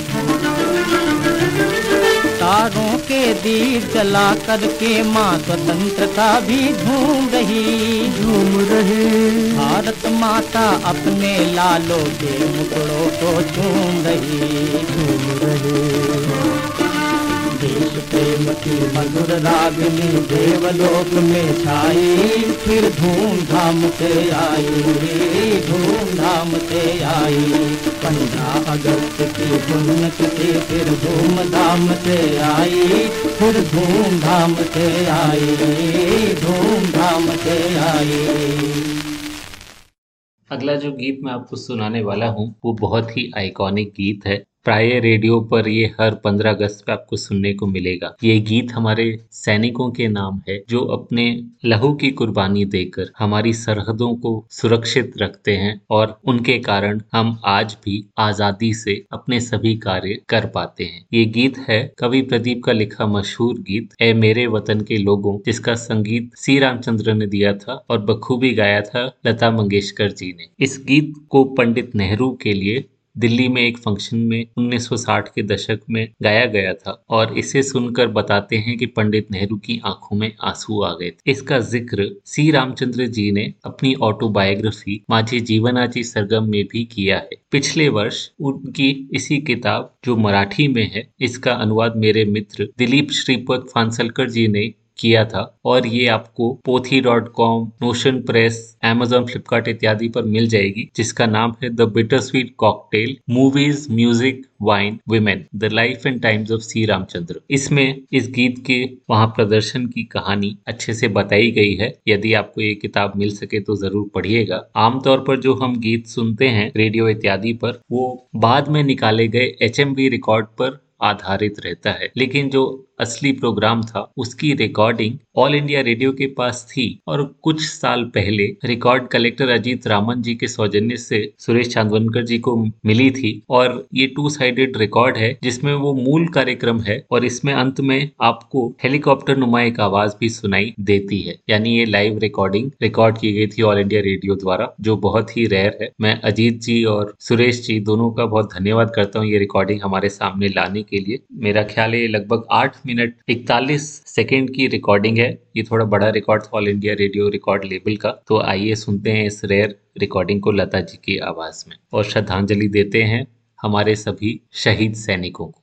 तारों के दीप जला करके माँ स्वतंत्रता भी झूम रही। झूम रही। भारत माता अपने लालों के मुकड़ों को झूम रही। झूम रही। प्रेम की मधुर रागनी देवलोक में छाई। फिर धूमधाम से आई, धूमधाम से आई। पंद्रह अगस्त की पुण्यतिथि फिर धूमधाम से आई। फिर धूमधाम से आई, धूमधाम से आई। अगला जो गीत मैं आपको सुनाने वाला हूँ, वो बहुत ही आइकॉनिक गीत है। प्राय रेडियो पर ये हर 15 अगस्त पे आपको सुनने को मिलेगा। ये गीत हमारे सैनिकों के नाम है, जो अपने लहू की कुर्बानी देकर हमारी सरहदों को सुरक्षित रखते हैं और उनके कारण हम आज भी आज़ादी से अपने सभी कार्य कर पाते हैं। ये गीत है कवि प्रदीप का लिखा मशहूर गीत ए मेरे वतन के लोगों जिसका संगीत सी रामचंद्र ने दिया था और बखूबी गाया था लता मंगेशकर जी ने। इस गीत को पंडित नेहरू के लिए दिल्ली में एक फ़ंक्शन में 1960 के दशक में गाया गया था और इसे सुनकर बताते हैं कि पंडित नेहरू की आँखों में आँसू आ गए थे। इसका ज़िक्र सी रामचंद्र जी ने अपनी ऑटोबायोग्राफी माझी जीवनाची सरगम में भी किया है। पिछले वर्ष उनकी इसी किताब, जो मराठी में है, इसका अनुवाद मेरे मित्र दिलीप श्रीपद फांसलकर जी ने किया था और ये आपको Pothi dot com notion press Amazon Flipkart इत्यादि पर मिल जाएगी, जिसका नाम है the bitter sweet cocktail movies music wine women the life and times of C Ramchandra इसमें इस गीत के वहाँ प्रदर्शन की कहानी अच्छे से बताई गई है। यदि आपको ये किताब मिल सके तो ज़रूर पढ़िएगा। आमतौर पर जो हम गीत सुनते हैं, रेडियो इत्यादि पर, वो बाद में निकाले गए एच रिकॉर्ड पर आधारित रहता है। लेकिन जो असली प्रोग्राम था, उसकी रिकॉर्डिंग ऑल इंडिया रेडियो के पास थी और कुछ साल पहले रिकॉर्ड कलेक्टर अजीत रामन जी के सौजन्य से सुरेश चांदवनकर जी को मिली थी और ये टू साइडेड रिकॉर्ड है, जिसमें वो मूल कार्यक्रम है और इसमें अंत में आपको हेलीकॉप्टर नुमा एक आवाज़ भी सुनाई देती है। यानी ये लाइव रिकॉर्डिंग रिकॉर्ड की गई थी ऑल इंडिया रेडियो द्वारा, जो बहुत ही रेयर है। मैं अजीत जी और सुरेश जी दोनों का बहुत धन्यवाद करता हूँ ये रिकॉर्डिंग हमारे सामने लाने के लिए। मेरा ख्याल है लगभग आठ मिनट इकतालीस सेकेंड की रिकॉर्डिंग है। ये थोड़ा बड़ा record all India radio record label का। तो आइए सुनते हैं इस रेयर रिकॉर्डिंग को लता जी की आवाज़ में। और श्रद्धांजलि देते हैं हमारे सभी शहीद सैनिकों को।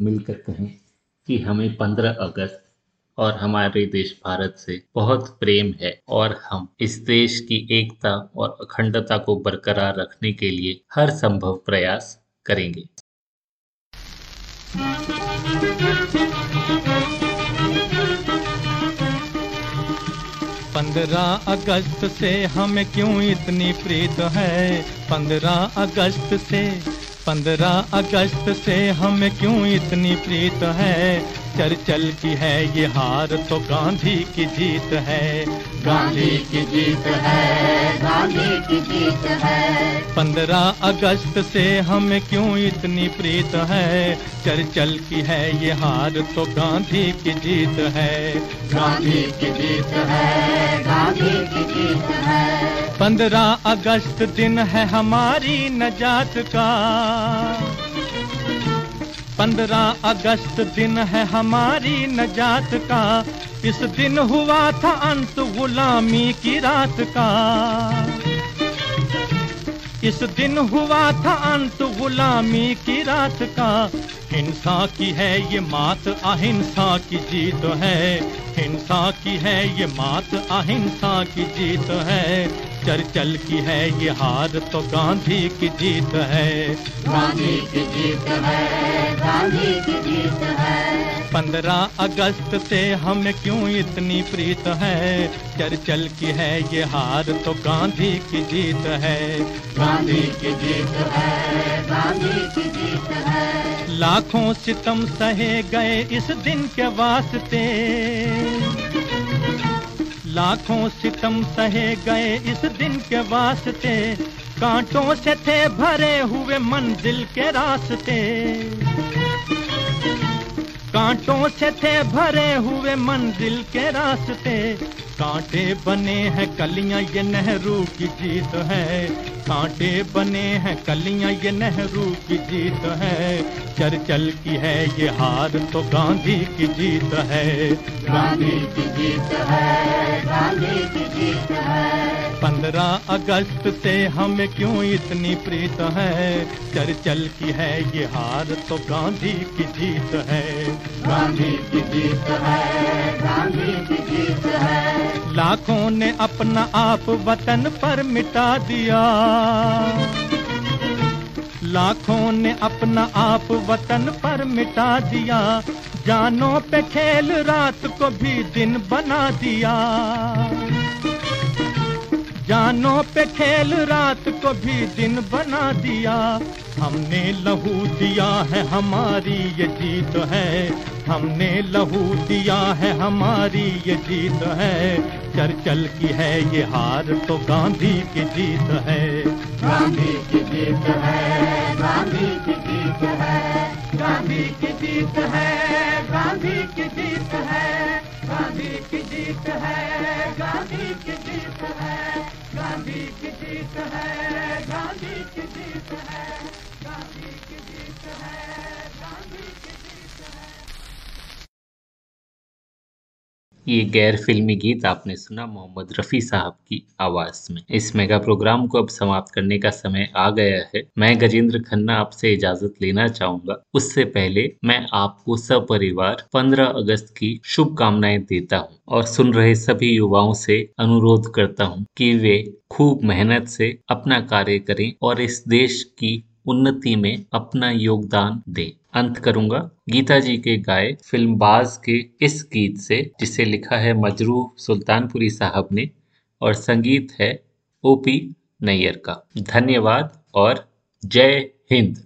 मिलकर कहें कि हमें 15 अगस्त और हमारे देश भारत से बहुत प्रेम है और हम इस देश की एकता और अखंडता को बरकरार रखने के लिए हर संभव प्रयास करेंगे। पंद्रह अगस्त से हमें क्यों इतनी प्रीत है? पंद्रह अगस्त से पंद्रह अगस्त से हमें क्यों इतनी प्रीत है? चर्चल की है ये हार तो गांधी की जीत है। गांधी की जीत है गांधी की जीत है। पंद्रह अगस्त से हमें क्यों इतनी प्रीत है? चर्चल की है ये हार तो गांधी की जीत है। गांधी की जीत है गांधी की जीत है। पंद्रह अगस्त दिन है हमारी नजात का। पंद्रह अगस्त दिन है हमारी नजात का। इस दिन हुआ था अंत गुलामी की रात का। इस दिन हुआ था अंत गुलामी की रात का। हिंसा की है ये मात अहिंसा की जीत है। हिंसा की है ये मात अहिंसा की जीत है। चर्चल की है ये हार तो गांधी की जीत है। गांधी की जीत है गांधी की जीत है। पंद्रह अगस्त से हमें क्यों इतनी प्रीत है? चर्चल की है ये हार तो गांधी की जीत है। गांधी की जीत है गांधी की जीत है। लाखों सितम सहे गए इस दिन के वास्ते। लाखों सितम सहे गए इस दिन के वास्ते। कांटों से थे भरे हुए मंजिल के रास्ते। कांटों से थे भरे हुए मंजिल के रास्ते। कांटे बने हैं कलियाँ ये नेहरू की जीत है। कांटे बने हैं कलियाँ ये नेहरू की जीत है। चर्चल की है ये हार तो गांधी की जीत है। गांधी की जीत है गांधी की जीत है। पंद्रह अगस्त से हमें क्यों इतनी प्रीत है? चर्चल की है ये हार तो गांधी की जीत है। गांधी की जीत है गांधी की जीत है। लाखों ने अपना आप वतन पर मिटा दिया। लाखों ने अपना आप वतन पर मिटा दिया। जानों पे खेल रात को भी दिन बना दिया। जानों पे खेल रात को भी दिन बना दिया। हमने लहू दिया है, हमारी ये जीत है। हमने लहू दिया है, हमारी ये जीत है। चर्चल की है ये हार तो गांधी की जीत है। गांधी की जीत है, गांधी की जीत है, गांधी की जीत है, गांधी की जीत है, गांधी की जीत है, गांधी की जीत है। गांधी की जीत है, गांधी की जीत है, गांधी की जीत है, गांधी की जीत है। ये गैर फिल्मी गीत आपने सुना मोहम्मद रफ़ी साहब की आवाज़ में। इस मेगा प्रोग्राम को अब समाप्त करने का समय आ गया है। मैं गजेंद्र खन्ना आपसे इजाज़त लेना चाहूँगा। उससे पहले मैं आपको सपरिवार 15 अगस्त की शुभकामनाएँ देता हूँ और सुन रहे सभी युवाओं से अनुरोध करता हूँ कि वे खूब मेहनत से अपना कार्य करें और इस देश की उन्नति में अपना योगदान दे। अंत करूँगा। गीता जी के गाए फ़िल्म बाज के इस गीत से, जिसे लिखा है मजरू सुल्तानपुरी साहब ने, और संगीत है ओपी नैयर का। धन्यवाद और जय हिंद।